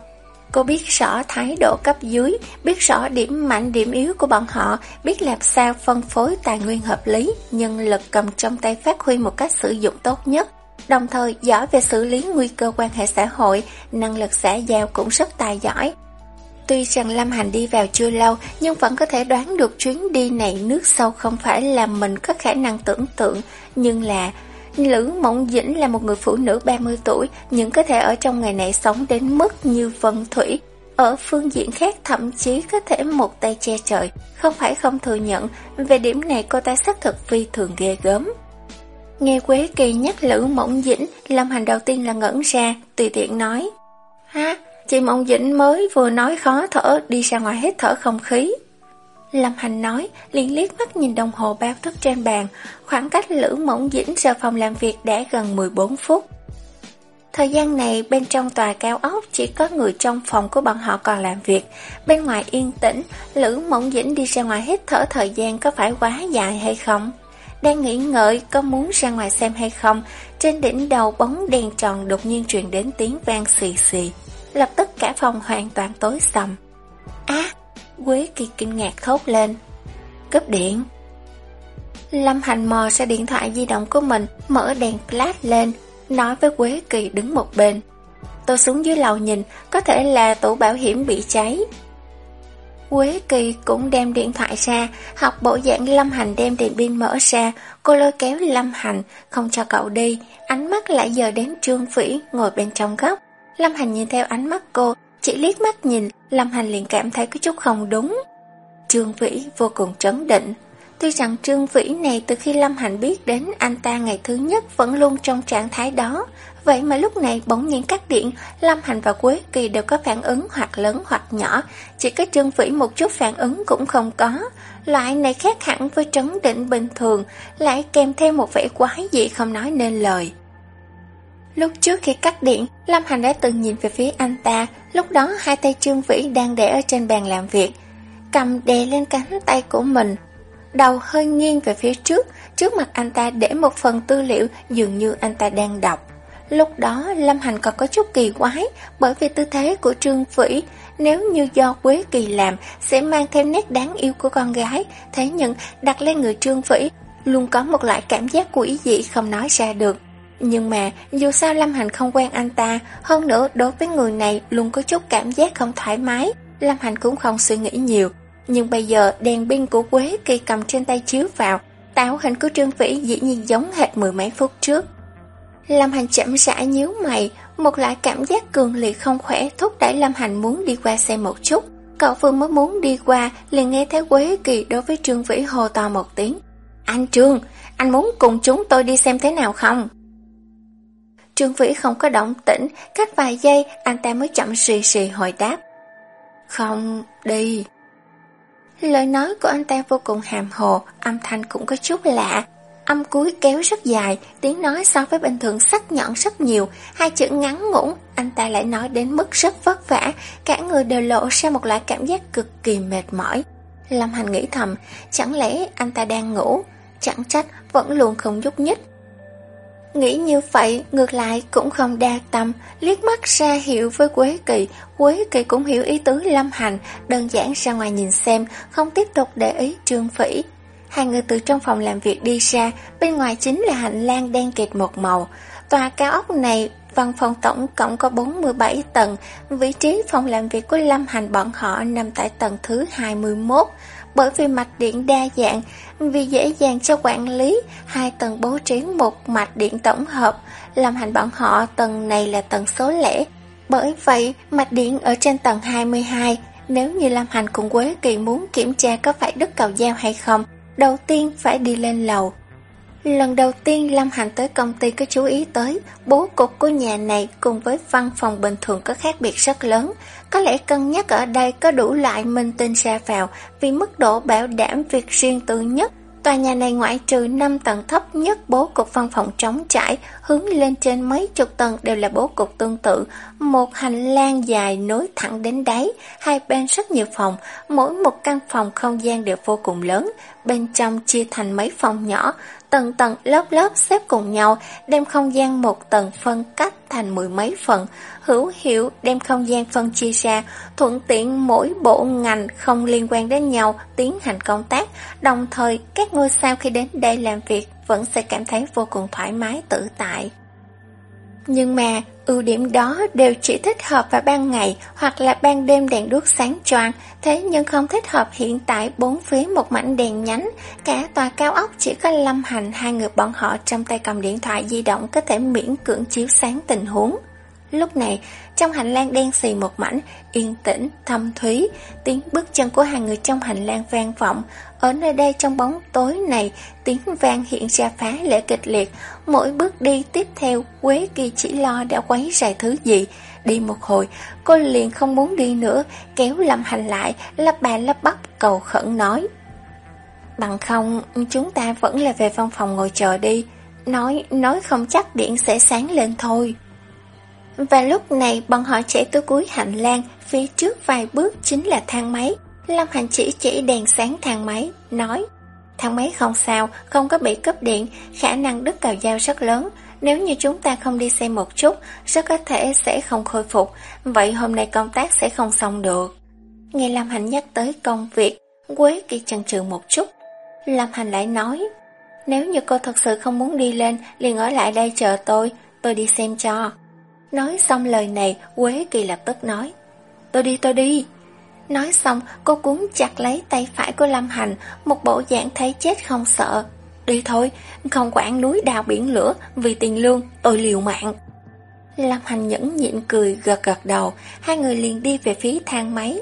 Cô biết rõ thái độ cấp dưới, biết rõ điểm mạnh điểm yếu của bọn họ, biết làm sao phân phối tài nguyên hợp lý, nhân lực cầm trong tay phát huy một cách sử dụng tốt nhất. Đồng thời giỏi về xử lý nguy cơ quan hệ xã hội, năng lực xã giao cũng rất tài giỏi. Tuy rằng Lâm Hành đi vào chưa lâu, nhưng vẫn có thể đoán được chuyến đi này nước sâu không phải là mình có khả năng tưởng tượng, nhưng là Lữ Mộng Dĩnh là một người phụ nữ 30 tuổi, nhưng có thể ở trong ngày này sống đến mức như vân thủy. Ở phương diện khác thậm chí có thể một tay che trời, không phải không thừa nhận, về điểm này cô ta xác thực phi thường ghê gớm. Nghe Quế Kỳ nhắc Lữ Mộng Dĩnh, Lâm Hành đầu tiên là ngẩn ra, tùy tiện nói. Ha, chị Mộng Dĩnh mới vừa nói khó thở, đi ra ngoài hết thở không khí. Lâm Hành nói, liền liếc mắt nhìn đồng hồ báo thức trên bàn, khoảng cách Lữ Mộng Dĩnh ra phòng làm việc đã gần 14 phút. Thời gian này bên trong tòa cao ốc chỉ có người trong phòng của bọn họ còn làm việc. Bên ngoài yên tĩnh, Lữ Mộng Dĩnh đi ra ngoài hít thở thời gian có phải quá dài hay không? Đang nghĩ ngợi có muốn ra ngoài xem hay không, trên đỉnh đầu bóng đèn tròn đột nhiên truyền đến tiếng vang xì xì. Lập tức cả phòng hoàn toàn tối sầm. Á, Quế Kỳ kinh ngạc thốt lên. Cấp điện. Lâm Hành mò ra điện thoại di động của mình, mở đèn flash lên, nói với Quế Kỳ đứng một bên. Tôi xuống dưới lầu nhìn, có thể là tủ bảo hiểm bị cháy. Quế Kỳ cũng đem điện thoại ra, học bộ dạng Lâm Hành đem điện pin mở ra, cô lôi kéo Lâm Hành, không cho cậu đi, ánh mắt lại giờ đến Trương Vĩ ngồi bên trong góc. Lâm Hành nhìn theo ánh mắt cô, chỉ liếc mắt nhìn, Lâm Hành liền cảm thấy có chút không đúng. Trương Vĩ vô cùng trấn định. Tuy rằng Trương Vĩ này từ khi Lâm Hành biết đến anh ta ngày thứ nhất vẫn luôn trong trạng thái đó. Vậy mà lúc này bỗng nhiên cắt điện, Lâm Hành và Quế Kỳ đều có phản ứng hoặc lớn hoặc nhỏ. Chỉ có Trương Vĩ một chút phản ứng cũng không có. Loại này khác hẳn với trấn định bình thường, lại kèm theo một vẻ quái dị không nói nên lời. Lúc trước khi cắt điện, Lâm Hành đã từng nhìn về phía anh ta, lúc đó hai tay Trương Vĩ đang để ở trên bàn làm việc, cầm đè lên cánh tay của mình. Đầu hơi nghiêng về phía trước, trước mặt anh ta để một phần tư liệu dường như anh ta đang đọc. Lúc đó Lâm Hành còn có chút kỳ quái bởi vì tư thế của Trương Vĩ nếu như do Quế Kỳ làm sẽ mang thêm nét đáng yêu của con gái, thế nhưng đặt lên người Trương Vĩ luôn có một loại cảm giác quỷ dị không nói ra được. Nhưng mà dù sao Lâm Hành không quen anh ta Hơn nữa đối với người này luôn có chút cảm giác không thoải mái. Lâm Hành cũng không suy nghĩ nhiều. Nhưng bây giờ đèn pin của Quế Kỳ cầm trên tay chiếu vào Tạo hình của Trương Vĩ dĩ nhiên giống hệt mười mấy phút trước. Lâm Hành chậm rãi nhíu mày Một loại cảm giác cường liệt không khỏe Thúc đẩy Lâm Hành muốn đi qua xem một chút. Cậu vừa mới muốn đi qua liền nghe thấy Quế Kỳ đối với Trương Vĩ hô to một tiếng. Anh Trương, anh muốn cùng chúng tôi đi xem thế nào không? Trương Vĩ không có động tĩnh, cách vài giây anh ta mới chậm xì xì hồi đáp. Không, đi. Lời nói của anh ta vô cùng hàm hồ, âm thanh cũng có chút lạ. Âm cuối kéo rất dài, tiếng nói so với bình thường sắc nhọn rất nhiều, hai chữ ngắn ngủn, anh ta lại nói đến mức rất vất vả, cả người đều lộ ra một loại cảm giác cực kỳ mệt mỏi. Lâm Hành nghĩ thầm, chẳng lẽ anh ta đang ngủ, chẳng trách vẫn luôn không nhúc nhích. Nghĩ như vậy, ngược lại cũng không đa tâm, liếc mắt ra hiệu với Quế Kỳ, Quế Kỳ cũng hiểu ý tứ Lâm Hành, đơn giản ra ngoài nhìn xem, không tiếp tục để ý Trương Phỉ. Hai người từ trong phòng làm việc đi ra, bên ngoài chính là hành lang đen kịt một màu. Tòa cao ốc này, văn phòng tổng cộng có 47 tầng, vị trí phòng làm việc của Lâm Hành bọn họ nằm tại tầng thứ 21 bởi vì mạch điện đa dạng, vì dễ dàng cho quản lý, hai tầng bố trí một mạch điện tổng hợp, làm hành bọn họ tầng này là tầng số lẻ. Bởi vậy, mạch điện ở trên tầng 22, nếu như Lâm Hành cùng Quế Kỳ muốn kiểm tra có phải đứt cầu giao hay không, đầu tiên phải đi lên lầu. Lần đầu tiên Lâm Hành tới công ty có chú ý tới, bố cục của nhà này cùng với văn phòng bình thường có khác biệt rất lớn. Có lẽ cân nhắc ở đây có đủ loại minh tinh ra vào vì mức độ bảo đảm việc riêng tư nhất. Tòa nhà này ngoại trừ 5 tầng thấp nhất bố cục văn phòng trống trải, hướng lên trên mấy chục tầng đều là bố cục tương tự. Một hành lang dài nối thẳng đến đáy, hai bên rất nhiều phòng, mỗi một căn phòng không gian đều vô cùng lớn, bên trong chia thành mấy phòng nhỏ, tầng tầng lớp lớp xếp cùng nhau, đem không gian một tầng phân cách thành mười mấy phần, hữu hiệu đem không gian phân chia ra, thuận tiện mỗi bộ ngành không liên quan đến nhau tiến hành công tác, đồng thời các ngôi sao khi đến đây làm việc vẫn sẽ cảm thấy vô cùng thoải mái tự tại. Nhưng mà, ưu điểm đó đều chỉ thích hợp vào ban ngày hoặc là ban đêm đèn đuốc sáng choang, thế nhưng không thích hợp hiện tại bốn phía một mảnh đèn nhánh. Cả tòa cao ốc chỉ có lâm hành hai người bọn họ trong tay cầm điện thoại di động có thể miễn cưỡng chiếu sáng tình huống. Lúc này, trong hành lang đen xì một mảnh, yên tĩnh, thâm thúy, tiếng bước chân của hàng người trong hành lang vang vọng. Ở nơi đây trong bóng tối này, tiếng vang hiện ra phá lệ kịch liệt. Mỗi bước đi tiếp theo, Quế Kỳ chỉ lo đã quấy rầy thứ gì. Đi một hồi, cô liền không muốn đi nữa, kéo Lâm Hành lại, lắp bà lắp bắp cầu khẩn nói. Bằng không, chúng ta vẫn là về văn phòng ngồi chờ đi. Nói, nói không chắc điện sẽ sáng lên thôi. Và lúc này bọn họ chạy tới cuối hành lang, phía trước vài bước chính là thang máy. Lâm Hành chỉ chỉ đèn sáng thang máy, nói Thang máy không sao, không có bị cúp điện, khả năng đứt cào dao rất lớn. Nếu như chúng ta không đi xem một chút, rất có thể sẽ không khôi phục, vậy hôm nay công tác sẽ không xong được. Nghe Lâm Hành nhắc tới công việc, Quế Kỳ chần chừ một chút. Lâm Hành lại nói, nếu như cô thật sự không muốn đi lên, liền ở lại đây chờ tôi, tôi đi xem cho. Nói xong lời này, Quế Kỳ lập tức nói, tôi đi tôi đi. Nói xong, cô cuốn chặt lấy tay phải của Lâm Hành, một bộ dạng thấy chết không sợ. Đi thôi, không quản núi đào biển lửa, vì tiền lương, tôi liều mạng. Lâm Hành nhẫn nhịn cười gật gật đầu, hai người liền đi về phía thang máy.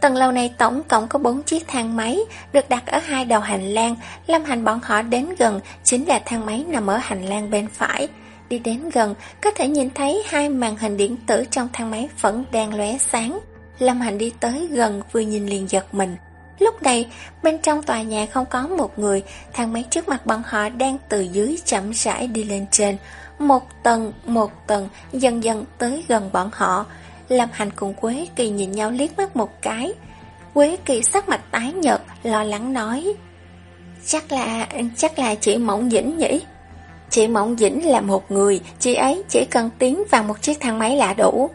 Tầng lầu này tổng cộng có bốn chiếc thang máy, được đặt ở hai đầu hành lang. Lâm Hành bọn họ đến gần, chính là thang máy nằm ở hành lang bên phải. Đi đến gần, có thể nhìn thấy hai màn hình điện tử trong thang máy vẫn đang lóe sáng. Lâm Hành đi tới gần vừa nhìn liền giật mình. Lúc này, bên trong tòa nhà không có một người, thang máy trước mặt bọn họ đang từ dưới chậm rãi đi lên trên. Một tầng, một tầng, dần dần tới gần bọn họ. Lâm Hành cùng Quế Kỳ nhìn nhau liếc mắt một cái. Quế Kỳ sắc mặt tái nhợt, lo lắng nói. Chắc là, chắc là chị Mộng Dĩnh nhỉ? Chị Mộng Dĩnh là một người, chị ấy chỉ cần tiến vào một chiếc thang máy là đủ.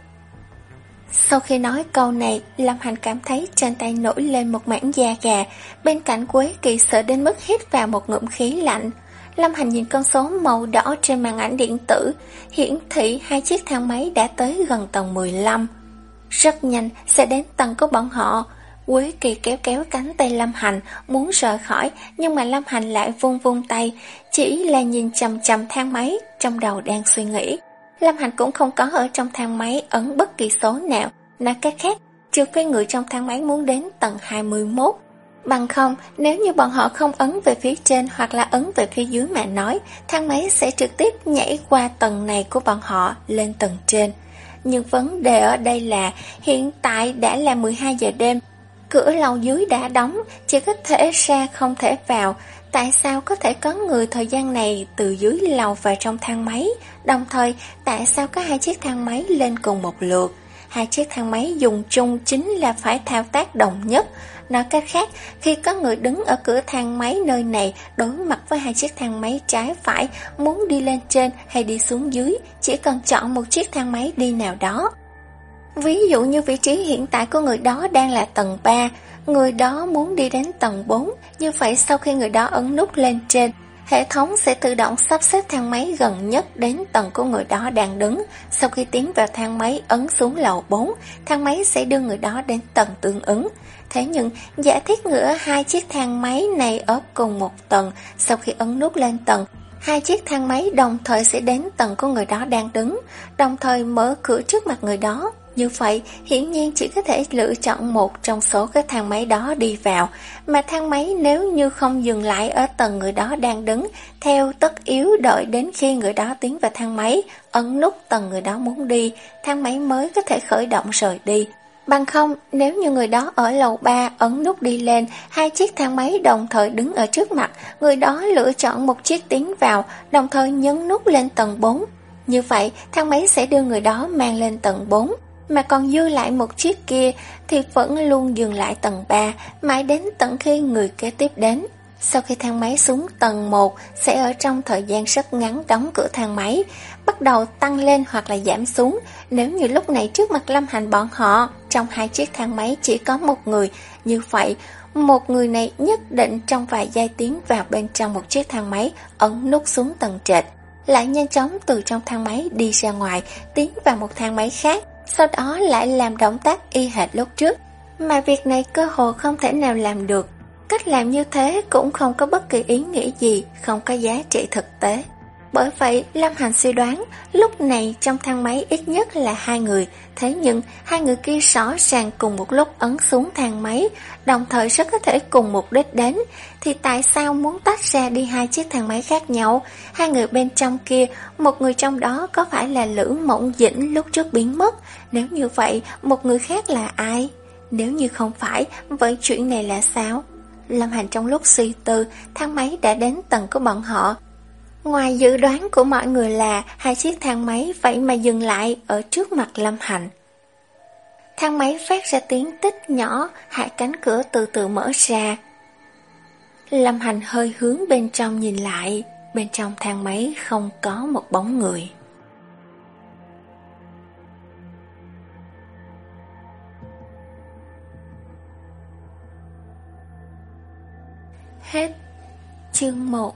Sau khi nói câu này, Lâm Hành cảm thấy trên tay nổi lên một mảng da gà, bên cạnh Quế Kỳ sợ đến mức hít vào một ngụm khí lạnh. Lâm Hành nhìn con số màu đỏ trên màn ảnh điện tử, hiển thị hai chiếc thang máy đã tới gần tầng 15. Rất nhanh sẽ đến tầng của bọn họ. Quế Kỳ kéo kéo cánh tay Lâm Hành, muốn rời khỏi, nhưng mà Lâm Hành lại vung vung tay, chỉ là nhìn chầm chầm thang máy, trong đầu đang suy nghĩ. Lâm Hành cũng không có ở trong thang máy ấn bất kỳ số nào, nói cách khác, trừ phi người trong thang máy muốn đến tầng 21. Bằng không, nếu như bọn họ không ấn về phía trên hoặc là ấn về phía dưới mà nói, thang máy sẽ trực tiếp nhảy qua tầng này của bọn họ lên tầng trên. Nhưng vấn đề ở đây là hiện tại đã là 12 giờ đêm, cửa lầu dưới đã đóng, chỉ có thể ra không thể vào. Tại sao có thể có người thời gian này từ dưới lầu vào trong thang máy? Đồng thời, tại sao có hai chiếc thang máy lên cùng một lượt? Hai chiếc thang máy dùng chung chính là phải thao tác đồng nhất. Nói cách khác, khi có người đứng ở cửa thang máy nơi này đối mặt với hai chiếc thang máy trái phải, muốn đi lên trên hay đi xuống dưới, chỉ cần chọn một chiếc thang máy đi nào đó. Ví dụ như vị trí hiện tại của người đó đang là tầng 3, người đó muốn đi đến tầng 4, như vậy sau khi người đó ấn nút lên trên, hệ thống sẽ tự động sắp xếp thang máy gần nhất đến tầng của người đó đang đứng. Sau khi tiến vào thang máy ấn xuống lầu 4, thang máy sẽ đưa người đó đến tầng tương ứng. Thế nhưng, giả thiết ngựa hai chiếc thang máy này ở cùng một tầng, sau khi ấn nút lên tầng, hai chiếc thang máy đồng thời sẽ đến tầng của người đó đang đứng, đồng thời mở cửa trước mặt người đó. Như vậy, hiển nhiên chỉ có thể lựa chọn một trong số các thang máy đó đi vào, mà thang máy nếu như không dừng lại ở tầng người đó đang đứng, theo tất yếu đợi đến khi người đó tiến vào thang máy, ấn nút tầng người đó muốn đi, thang máy mới có thể khởi động rời đi. Bằng không, nếu như người đó ở lầu 3 ấn nút đi lên, hai chiếc thang máy đồng thời đứng ở trước mặt, người đó lựa chọn một chiếc tiến vào, đồng thời nhấn nút lên tầng 4. Như vậy, thang máy sẽ đưa người đó mang lên tầng 4, mà còn dư lại một chiếc kia thì vẫn luôn dừng lại tầng 3, mãi đến tận khi người kế tiếp đến. Sau khi thang máy xuống tầng 1 sẽ ở trong thời gian rất ngắn đóng cửa thang máy, bắt đầu tăng lên hoặc là giảm xuống. Nếu như lúc này trước mặt Lâm Hành bọn họ, trong hai chiếc thang máy chỉ có một người, như vậy một người này nhất định trong vài giây tiến vào bên trong một chiếc thang máy, ấn nút xuống tầng trệt, lại nhanh chóng từ trong thang máy đi ra ngoài, tiến vào một thang máy khác, sau đó lại làm động tác y hệt lúc trước. Mà việc này cơ hồ không thể nào làm được, Cách làm như thế cũng không có bất kỳ ý nghĩa gì, không có giá trị thực tế. Bởi vậy, Lâm Hành suy đoán, lúc này trong thang máy ít nhất là hai người, thế nhưng hai người kia rõ ràng cùng một lúc ấn xuống thang máy, đồng thời rất có thể cùng mục đích đến, thì tại sao muốn tách ra đi hai chiếc thang máy khác nhau? Hai người bên trong kia, một người trong đó có phải là Lữ Mộng Dĩnh lúc trước biến mất? Nếu như vậy, một người khác là ai? Nếu như không phải, vậy chuyện này là sao? Lâm Hành trong lúc suy tư, thang máy đã đến tầng của bọn họ. Ngoài dự đoán của mọi người là hai chiếc thang máy vậy mà dừng lại ở trước mặt Lâm hạnh Thang máy phát ra tiếng tích nhỏ, hạ cánh cửa từ từ mở ra. Lâm Hành hơi hướng bên trong nhìn lại, bên trong thang máy không có một bóng người. Hết chương 1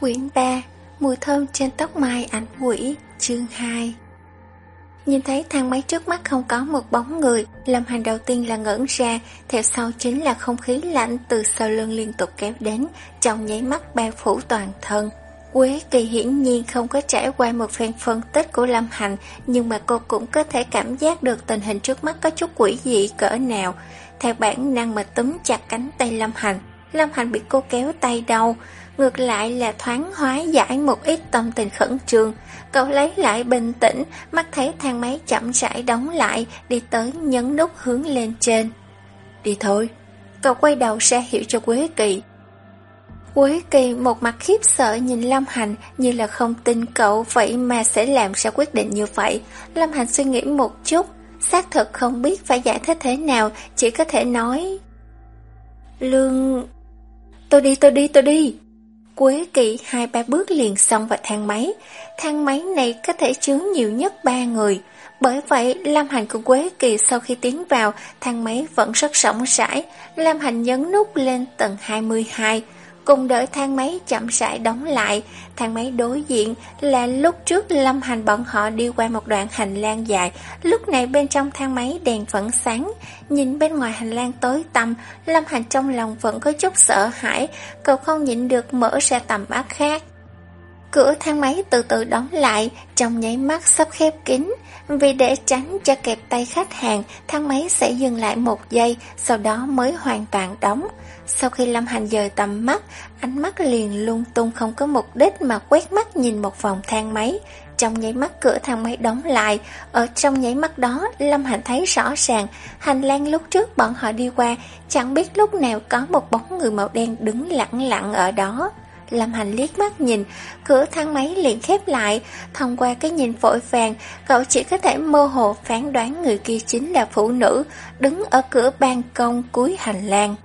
Quyển 3 Mùi thơm trên tóc mai ảnh quỷ Chương 2 Nhìn thấy thang máy trước mắt không có một bóng người Lâm hành đầu tiên là ngẩn ra Theo sau chính là không khí lạnh từ sau lưng liên tục kéo đến Trong nháy mắt bao phủ toàn thân. Quế kỳ hiển nhiên không có trải qua một phen phân tích của Lâm Hành, nhưng mà cô cũng có thể cảm giác được tình hình trước mắt có chút quỷ dị cỡ nào. Theo bản năng mà túm chặt cánh tay Lâm Hành, Lâm Hành bị cô kéo tay đau, ngược lại là thoáng hóa giải một ít tâm tình khẩn trương. Cậu lấy lại bình tĩnh, mắt thấy thang máy chậm rãi đóng lại, đi tới nhấn nút hướng lên trên. Đi thôi. Cậu quay đầu ra hiệu cho Quế Kỳ, Quế kỳ một mặt khiếp sợ nhìn Lâm Hành như là không tin cậu vậy mà sẽ làm ra quyết định như vậy. Lâm Hành suy nghĩ một chút, xác thực không biết phải giải thích thế nào, chỉ có thể nói... Lương... Tôi đi, tôi đi, tôi đi. Quế kỳ hai ba bước liền xong vào thang máy. Thang máy này có thể chứa nhiều nhất ba người. Bởi vậy, Lâm Hành cùng Quế Kỳ sau khi tiến vào, thang máy vẫn rất rộng rãi. Lâm Hành nhấn nút lên tầng 22. Cùng đợi thang máy chậm rãi đóng lại, thang máy đối diện là lúc trước lâm hành bọn họ đi qua một đoạn hành lang dài, lúc này bên trong thang máy đèn vẫn sáng, nhìn bên ngoài hành lang tối tăm, lâm hành trong lòng vẫn có chút sợ hãi, cậu không nhịn được mở ra tầm mắt khác. Cửa thang máy từ từ đóng lại, trong nháy mắt sắp khép kín. Vì để tránh cho kẹp tay khách hàng, thang máy sẽ dừng lại một giây, sau đó mới hoàn toàn đóng. Sau khi Lâm Hành dời tầm mắt, ánh mắt liền lung tung không có mục đích mà quét mắt nhìn một vòng thang máy. Trong nháy mắt cửa thang máy đóng lại, ở trong nháy mắt đó, Lâm Hành thấy rõ ràng, hành lang lúc trước bọn họ đi qua, chẳng biết lúc nào có một bóng người màu đen đứng lặng lặng ở đó. Lâm Hành liếc mắt nhìn, cửa thang máy liền khép lại, thông qua cái nhìn vội vàng, cậu chỉ có thể mơ hồ phán đoán người kia chính là phụ nữ, đứng ở cửa ban công cuối hành lang.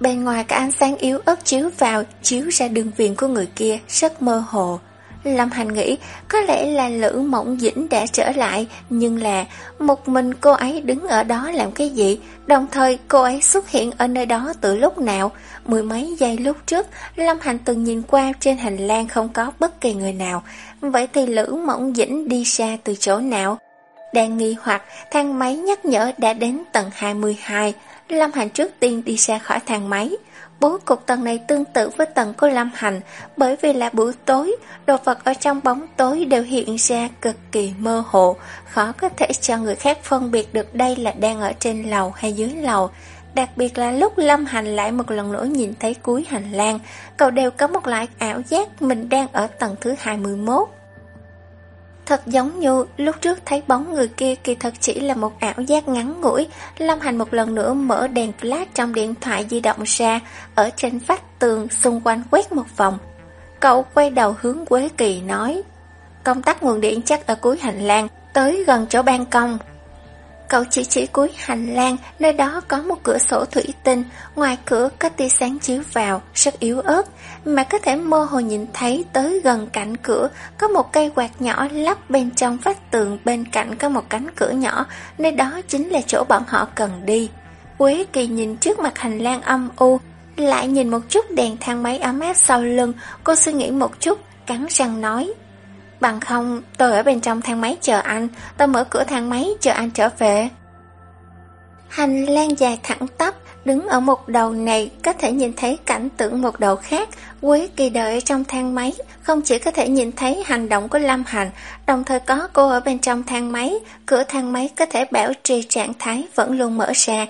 Bên ngoài cái ánh sáng yếu ớt chiếu vào, chiếu ra đường viền của người kia, rất mơ hồ. Lâm Hành nghĩ có lẽ là Lữ Mộng Dĩnh đã trở lại, nhưng là một mình cô ấy đứng ở đó làm cái gì? Đồng thời cô ấy xuất hiện ở nơi đó từ lúc nào? Mười mấy giây lúc trước, Lâm Hành từng nhìn qua trên hành lang không có bất kỳ người nào. Vậy thì Lữ Mộng Dĩnh đi xa từ chỗ nào? Đang nghi hoặc, thang máy nhắc nhở đã đến tầng 22. Lâm Hành trước tiên đi ra khỏi thang máy. Bố cục tầng này tương tự với tầng của Lâm Hành, bởi vì là buổi tối, đồ vật ở trong bóng tối đều hiện ra cực kỳ mơ hồ, khó có thể cho người khác phân biệt được đây là đang ở trên lầu hay dưới lầu. đặc biệt là lúc Lâm Hành lại một lần nữa nhìn thấy cuối hành lang, cậu đều có một loại ảo giác mình đang ở tầng thứ 21. Thật giống như lúc trước thấy bóng người kia kỳ thật chỉ là một ảo giác ngắn ngủi, Lâm Hành một lần nữa mở đèn flash trong điện thoại di động ra, ở trên vách tường xung quanh quét một vòng. Cậu quay đầu hướng Quế Kỳ nói, công tắc nguồn điện chắc ở cuối hành lang, tới gần chỗ ban công. Cậu chỉ chỉ cuối hành lang, nơi đó có một cửa sổ thủy tinh, ngoài cửa có tia sáng chiếu vào, rất yếu ớt, mà có thể mơ hồ nhìn thấy tới gần cạnh cửa, có một cây quạt nhỏ lắp bên trong vách tường bên cạnh có một cánh cửa nhỏ, nơi đó chính là chỗ bọn họ cần đi. Quế kỳ nhìn trước mặt hành lang âm u, lại nhìn một chút đèn thang máy ấm áp sau lưng, cô suy nghĩ một chút, cắn răng nói. Bằng không, tôi ở bên trong thang máy chờ anh, tôi mở cửa thang máy chờ anh trở về. Hành lang dài thẳng tắp, đứng ở một đầu này có thể nhìn thấy cảnh tượng một đầu khác. Quế kỳ đợi trong thang máy, không chỉ có thể nhìn thấy hành động của Lâm Hành, đồng thời có cô ở bên trong thang máy, cửa thang máy có thể bảo trì trạng thái vẫn luôn mở ra,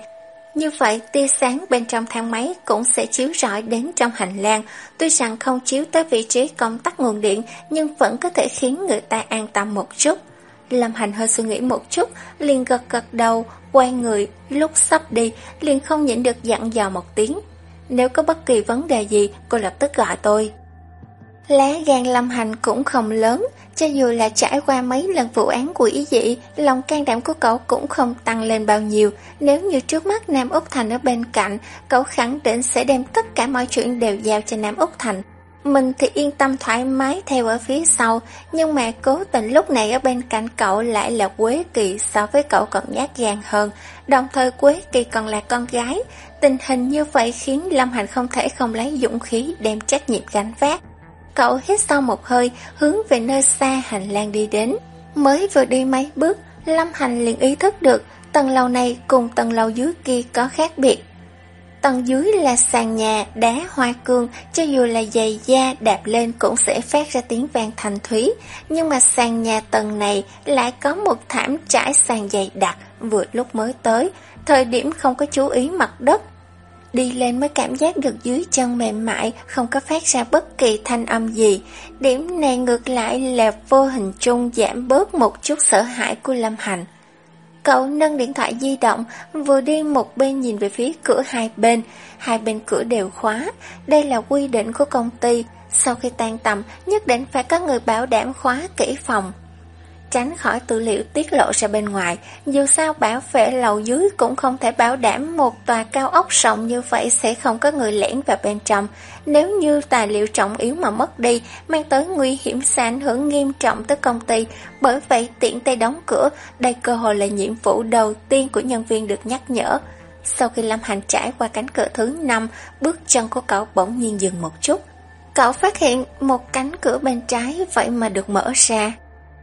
như vậy, tia sáng bên trong thang máy cũng sẽ chiếu rọi đến trong hành lang, tuy rằng không chiếu tới vị trí công tắc nguồn điện, nhưng vẫn có thể khiến người ta an tâm một chút. Lâm Hành hơi suy nghĩ một chút, liền gật gật đầu, quay người, lúc sắp đi, liền không nhịn được dặn dò một tiếng. Nếu có bất kỳ vấn đề gì, cô lập tức gọi tôi. Lá gan Lâm Hành cũng không lớn, cho dù là trải qua mấy lần vụ án của ý dị, lòng can đảm của cậu cũng không tăng lên bao nhiêu. Nếu như trước mắt Nam Úc Thành ở bên cạnh, cậu khẳng định sẽ đem tất cả mọi chuyện đều giao cho Nam Úc Thành. Mình thì yên tâm thoải mái theo ở phía sau, nhưng mà cố tình lúc này ở bên cạnh cậu lại là Quế Kỳ so với cậu còn nhát gan hơn. Đồng thời Quế Kỳ còn là con gái. Tình hình như vậy khiến Lâm Hành không thể không lấy dũng khí đem trách nhiệm gánh vác. Cậu hít sâu một hơi, hướng về nơi xa hành lang đi đến. Mới vừa đi mấy bước, Lâm Hành liền ý thức được tầng lầu này cùng tầng lầu dưới kia có khác biệt. Tầng dưới là sàn nhà, đá hoa cương, cho dù là giày da đạp lên cũng sẽ phát ra tiếng vang thành thúy. Nhưng mà sàn nhà tầng này lại có một thảm trải sàn dày đặc vừa lúc mới tới, thời điểm không có chú ý mặt đất, Đi lên mới cảm giác được dưới chân mềm mại, không có phát ra bất kỳ thanh âm gì. Điểm này ngược lại là vô hình chung giảm bớt một chút sợ hãi của Lâm Hành. Cậu nâng điện thoại di động, vừa đi một bên nhìn về phía cửa hai bên. Hai bên cửa đều khóa. Đây là quy định của công ty. Sau khi tan tầm, nhất định phải có người bảo đảm khóa kỹ phòng tránh khỏi tư liệu tiết lộ ra bên ngoài. Dù sao bảo vệ lầu dưới cũng không thể bảo đảm một tòa cao ốc rộng như vậy sẽ không có người lẻn vào bên trong. Nếu như tài liệu trọng yếu mà mất đi, mang tới nguy hiểm sẽ ảnh hưởng nghiêm trọng tới công ty. Bởi vậy tiện tay đóng cửa, đây cơ hội là nhiệm vụ đầu tiên của nhân viên được nhắc nhở. Sau khi Lâm Hành trải qua cánh cửa thứ 5, bước chân của cậu bỗng nhiên dừng một chút. Cậu phát hiện một cánh cửa bên trái vậy mà được mở ra.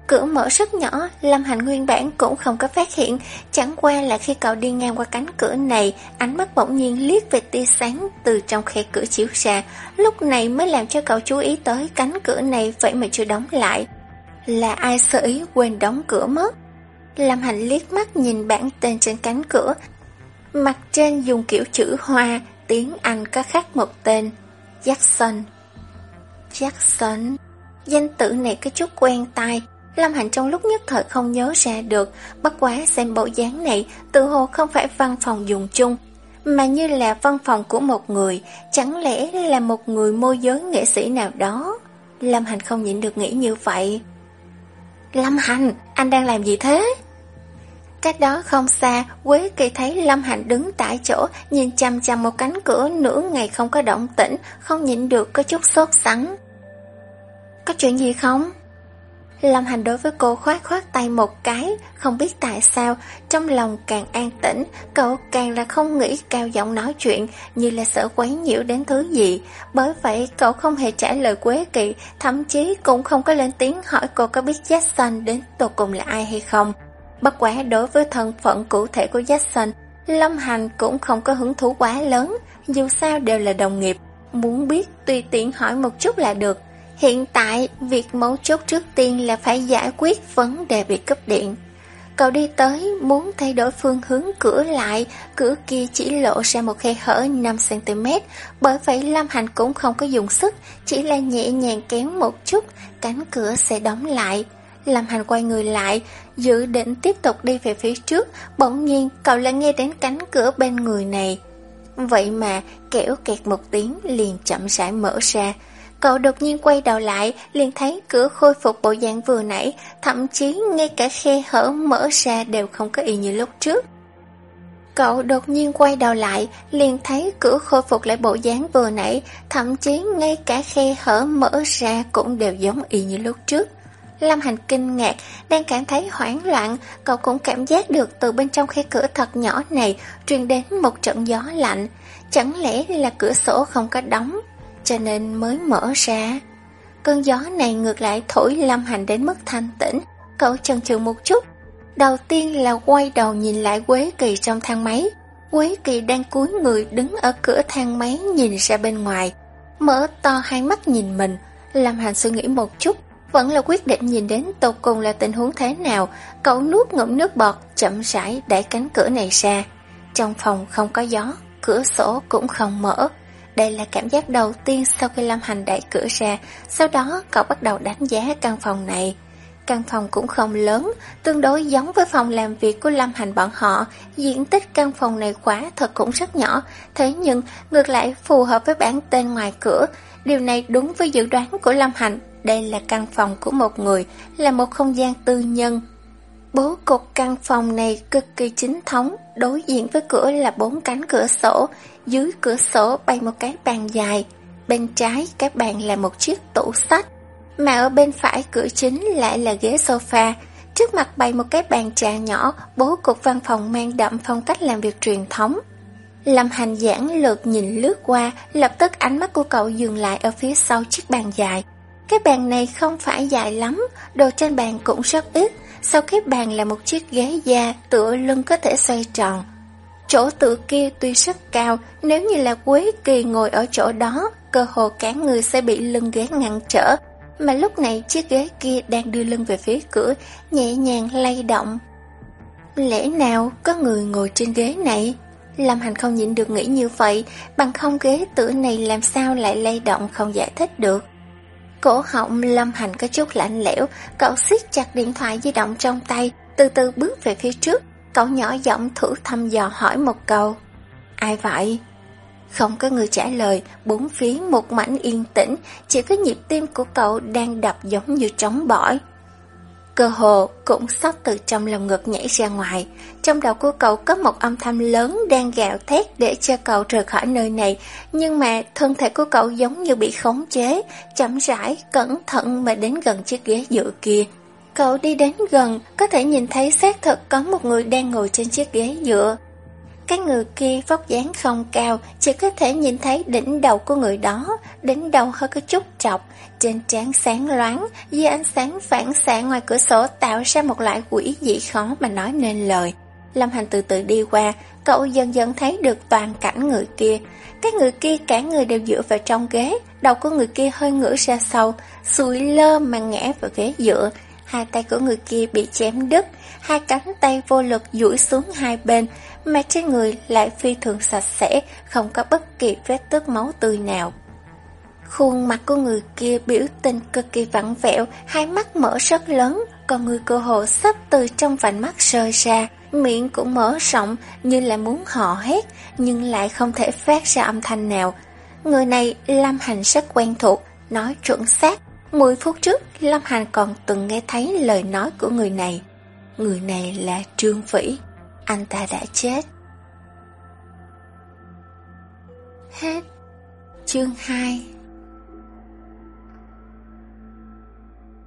Cửa mở rất nhỏ, Lâm Hành nguyên bản cũng không có phát hiện, chẳng qua là khi cậu đi ngang qua cánh cửa này, ánh mắt bỗng nhiên liếc về tia sáng từ trong khe cửa chiếu ra, lúc này mới làm cho cậu chú ý tới cánh cửa này vậy mà chưa đóng lại. Là ai sơ ý quên đóng cửa mất? Lâm Hành liếc mắt nhìn bản tên trên cánh cửa, mặt trên dùng kiểu chữ hoa, tiếng Anh có khắc một tên, Jackson. Jackson... Danh tự này có chút quen tai, Lâm Hành trong lúc nhất thời không nhớ ra được, bất quá xem bộ dáng này tự hồ không phải văn phòng dùng chung, mà như là văn phòng của một người, chẳng lẽ là một người môi giới nghệ sĩ nào đó? Lâm Hành không nhịn được nghĩ như vậy. Lâm Hành, anh đang làm gì thế? Cách đó không xa, Quế Kỳ thấy Lâm Hành đứng tại chỗ, nhìn chăm chăm một cánh cửa nửa ngày không có động tĩnh, không nhịn được có chút sốt sắng. Có chuyện gì không? Lâm Hành đối với cô khoát khoát tay một cái, không biết tại sao, trong lòng càng an tĩnh, cậu càng là không nghĩ cao giọng nói chuyện, như là sợ quấy nhiễu đến thứ gì. Bởi vậy, cậu không hề trả lời Quế Kỳ, thậm chí cũng không có lên tiếng hỏi cô có biết Jackson đến tột cùng là ai hay không. Bất quá đối với thân phận cụ thể của Jackson, Lâm Hành cũng không có hứng thú quá lớn, dù sao đều là đồng nghiệp. Muốn biết tùy tiện hỏi một chút là được. Hiện tại, việc mấu chốt trước tiên là phải giải quyết vấn đề bị cúp điện. Cậu đi tới muốn thay đổi phương hướng cửa lại, cửa kia chỉ lộ ra một khe hở 5cm, bởi vậy Lâm Hành cũng không có dùng sức, chỉ là nhẹ nhàng kéo một chút, cánh cửa sẽ đóng lại. Lâm Hành quay người lại, dự định tiếp tục đi về phía trước, bỗng nhiên cậu lại nghe đến cánh cửa bên người này. Vậy mà kéo kẹt một tiếng liền chậm rãi mở ra. Cậu đột nhiên quay đầu lại, liền thấy cửa khôi phục bộ dạng vừa nãy, thậm chí ngay cả khe hở mở ra đều không có y như lúc trước. Cậu đột nhiên quay đầu lại, liền thấy cửa khôi phục lại bộ dáng vừa nãy, thậm chí ngay cả khe hở mở ra cũng đều giống y như lúc trước. Lâm Hành kinh ngạc, đang cảm thấy hoảng loạn, cậu cũng cảm giác được từ bên trong khe cửa thật nhỏ này truyền đến một trận gió lạnh. Chẳng lẽ là cửa sổ không có đóng, cho nên mới mở ra? Cơn gió này ngược lại thổi Lâm Hành đến mức thanh tĩnh, cậu chần chừ một chút. Đầu tiên là quay đầu nhìn lại Quế Kỳ trong thang máy. Quế Kỳ đang cúi người đứng ở cửa thang máy nhìn ra bên ngoài, mở to hai mắt nhìn mình. Lâm Hành suy nghĩ một chút, vẫn là quyết định nhìn đến tột cùng là tình huống thế nào, cậu nuốt ngụm nước bọt, chậm rãi đẩy cánh cửa này ra. Trong phòng không có gió, cửa sổ cũng không mở. Đây là cảm giác đầu tiên sau khi Lâm Hành đẩy cửa ra, sau đó cậu bắt đầu đánh giá căn phòng này. Căn phòng cũng không lớn, tương đối giống với phòng làm việc của Lâm Hành bọn họ. Diện tích căn phòng này quá thật cũng rất nhỏ, thế nhưng ngược lại phù hợp với bản tên ngoài cửa. Điều này đúng với dự đoán của Lâm Hành, đây là căn phòng của một người, là một không gian tư nhân. Bố cục căn phòng này cực kỳ chính thống, đối diện với cửa là bốn cánh cửa sổ, dưới cửa sổ bày một cái bàn dài, bên trái cái bàn là một chiếc tủ sách, mà ở bên phải cửa chính lại là ghế sofa. Trước mặt bày một cái bàn trà nhỏ, bố cục văn phòng mang đậm phong cách làm việc truyền thống. Lâm hành giảng lượt nhìn lướt qua, lập tức ánh mắt của cậu dừng lại ở phía sau chiếc bàn dài. Cái bàn này không phải dài lắm, đồ trên bàn cũng rất ít, sau cái bàn là một chiếc ghế da tựa lưng có thể xoay tròn. Chỗ tựa kia tuy rất cao, nếu như là Quế Kỳ ngồi ở chỗ đó, cơ hồ cả người sẽ bị lưng ghế ngăn trở, mà lúc này chiếc ghế kia đang đưa lưng về phía cửa, nhẹ nhàng lay động. Lẽ nào có người ngồi trên ghế này? Lâm Hành không nhịn được nghĩ như vậy, bằng không ghế tựa này làm sao lại lay động không giải thích được. Cổ họng Lâm Hành có chút lạnh lẽo, cậu siết chặt điện thoại di động trong tay, từ từ bước về phía trước, cậu nhỏ giọng thử thăm dò hỏi một câu. Ai vậy? Không có người trả lời, bốn phía một mảnh yên tĩnh, chỉ có nhịp tim của cậu đang đập giống như trống bỏi. Cơ hồ cũng sắp từ trong lòng ngực nhảy ra ngoài. Trong đầu của cậu có một âm thanh lớn đang gạo thét để cho cậu rời khỏi nơi này. Nhưng mà thân thể của cậu giống như bị khống chế, chậm rãi, cẩn thận mà đến gần chiếc ghế dựa kia. Cậu đi đến gần, có thể nhìn thấy xác thực có một người đang ngồi trên chiếc ghế dựa. Cái người kia vóc dáng không cao, chỉ có thể nhìn thấy đỉnh đầu của người đó, đỉnh đầu hơi có chút trọc, trên trán sáng loáng, dưới ánh sáng phản xạ ngoài cửa sổ tạo ra một loại quỷ dị khó mà nói nên lời. Lâm Hành từ từ đi qua, cậu dần dần thấy được toàn cảnh người kia. Cái người kia cả người đều dựa vào trong ghế, đầu của người kia hơi ngửa ra sau, sùi lơ mà ngã vào ghế dựa. Hai tay của người kia bị chém đứt, hai cánh tay vô lực duỗi xuống hai bên, mà trên người lại phi thường sạch sẽ, không có bất kỳ vết tước máu tươi nào. Khuôn mặt của người kia biểu tình cực kỳ vặn vẹo, hai mắt mở rất lớn, còn người cơ hồ sắp từ trong vành mắt rơi ra, miệng cũng mở rộng như là muốn họ hét, nhưng lại không thể phát ra âm thanh nào. Người này Lâm Hành rất quen thuộc, nói chuẩn xác. Mười phút trước, Lâm Hành còn từng nghe thấy lời nói của người này. Người này là Trương Vĩ, anh ta đã chết. Hết. Chương 2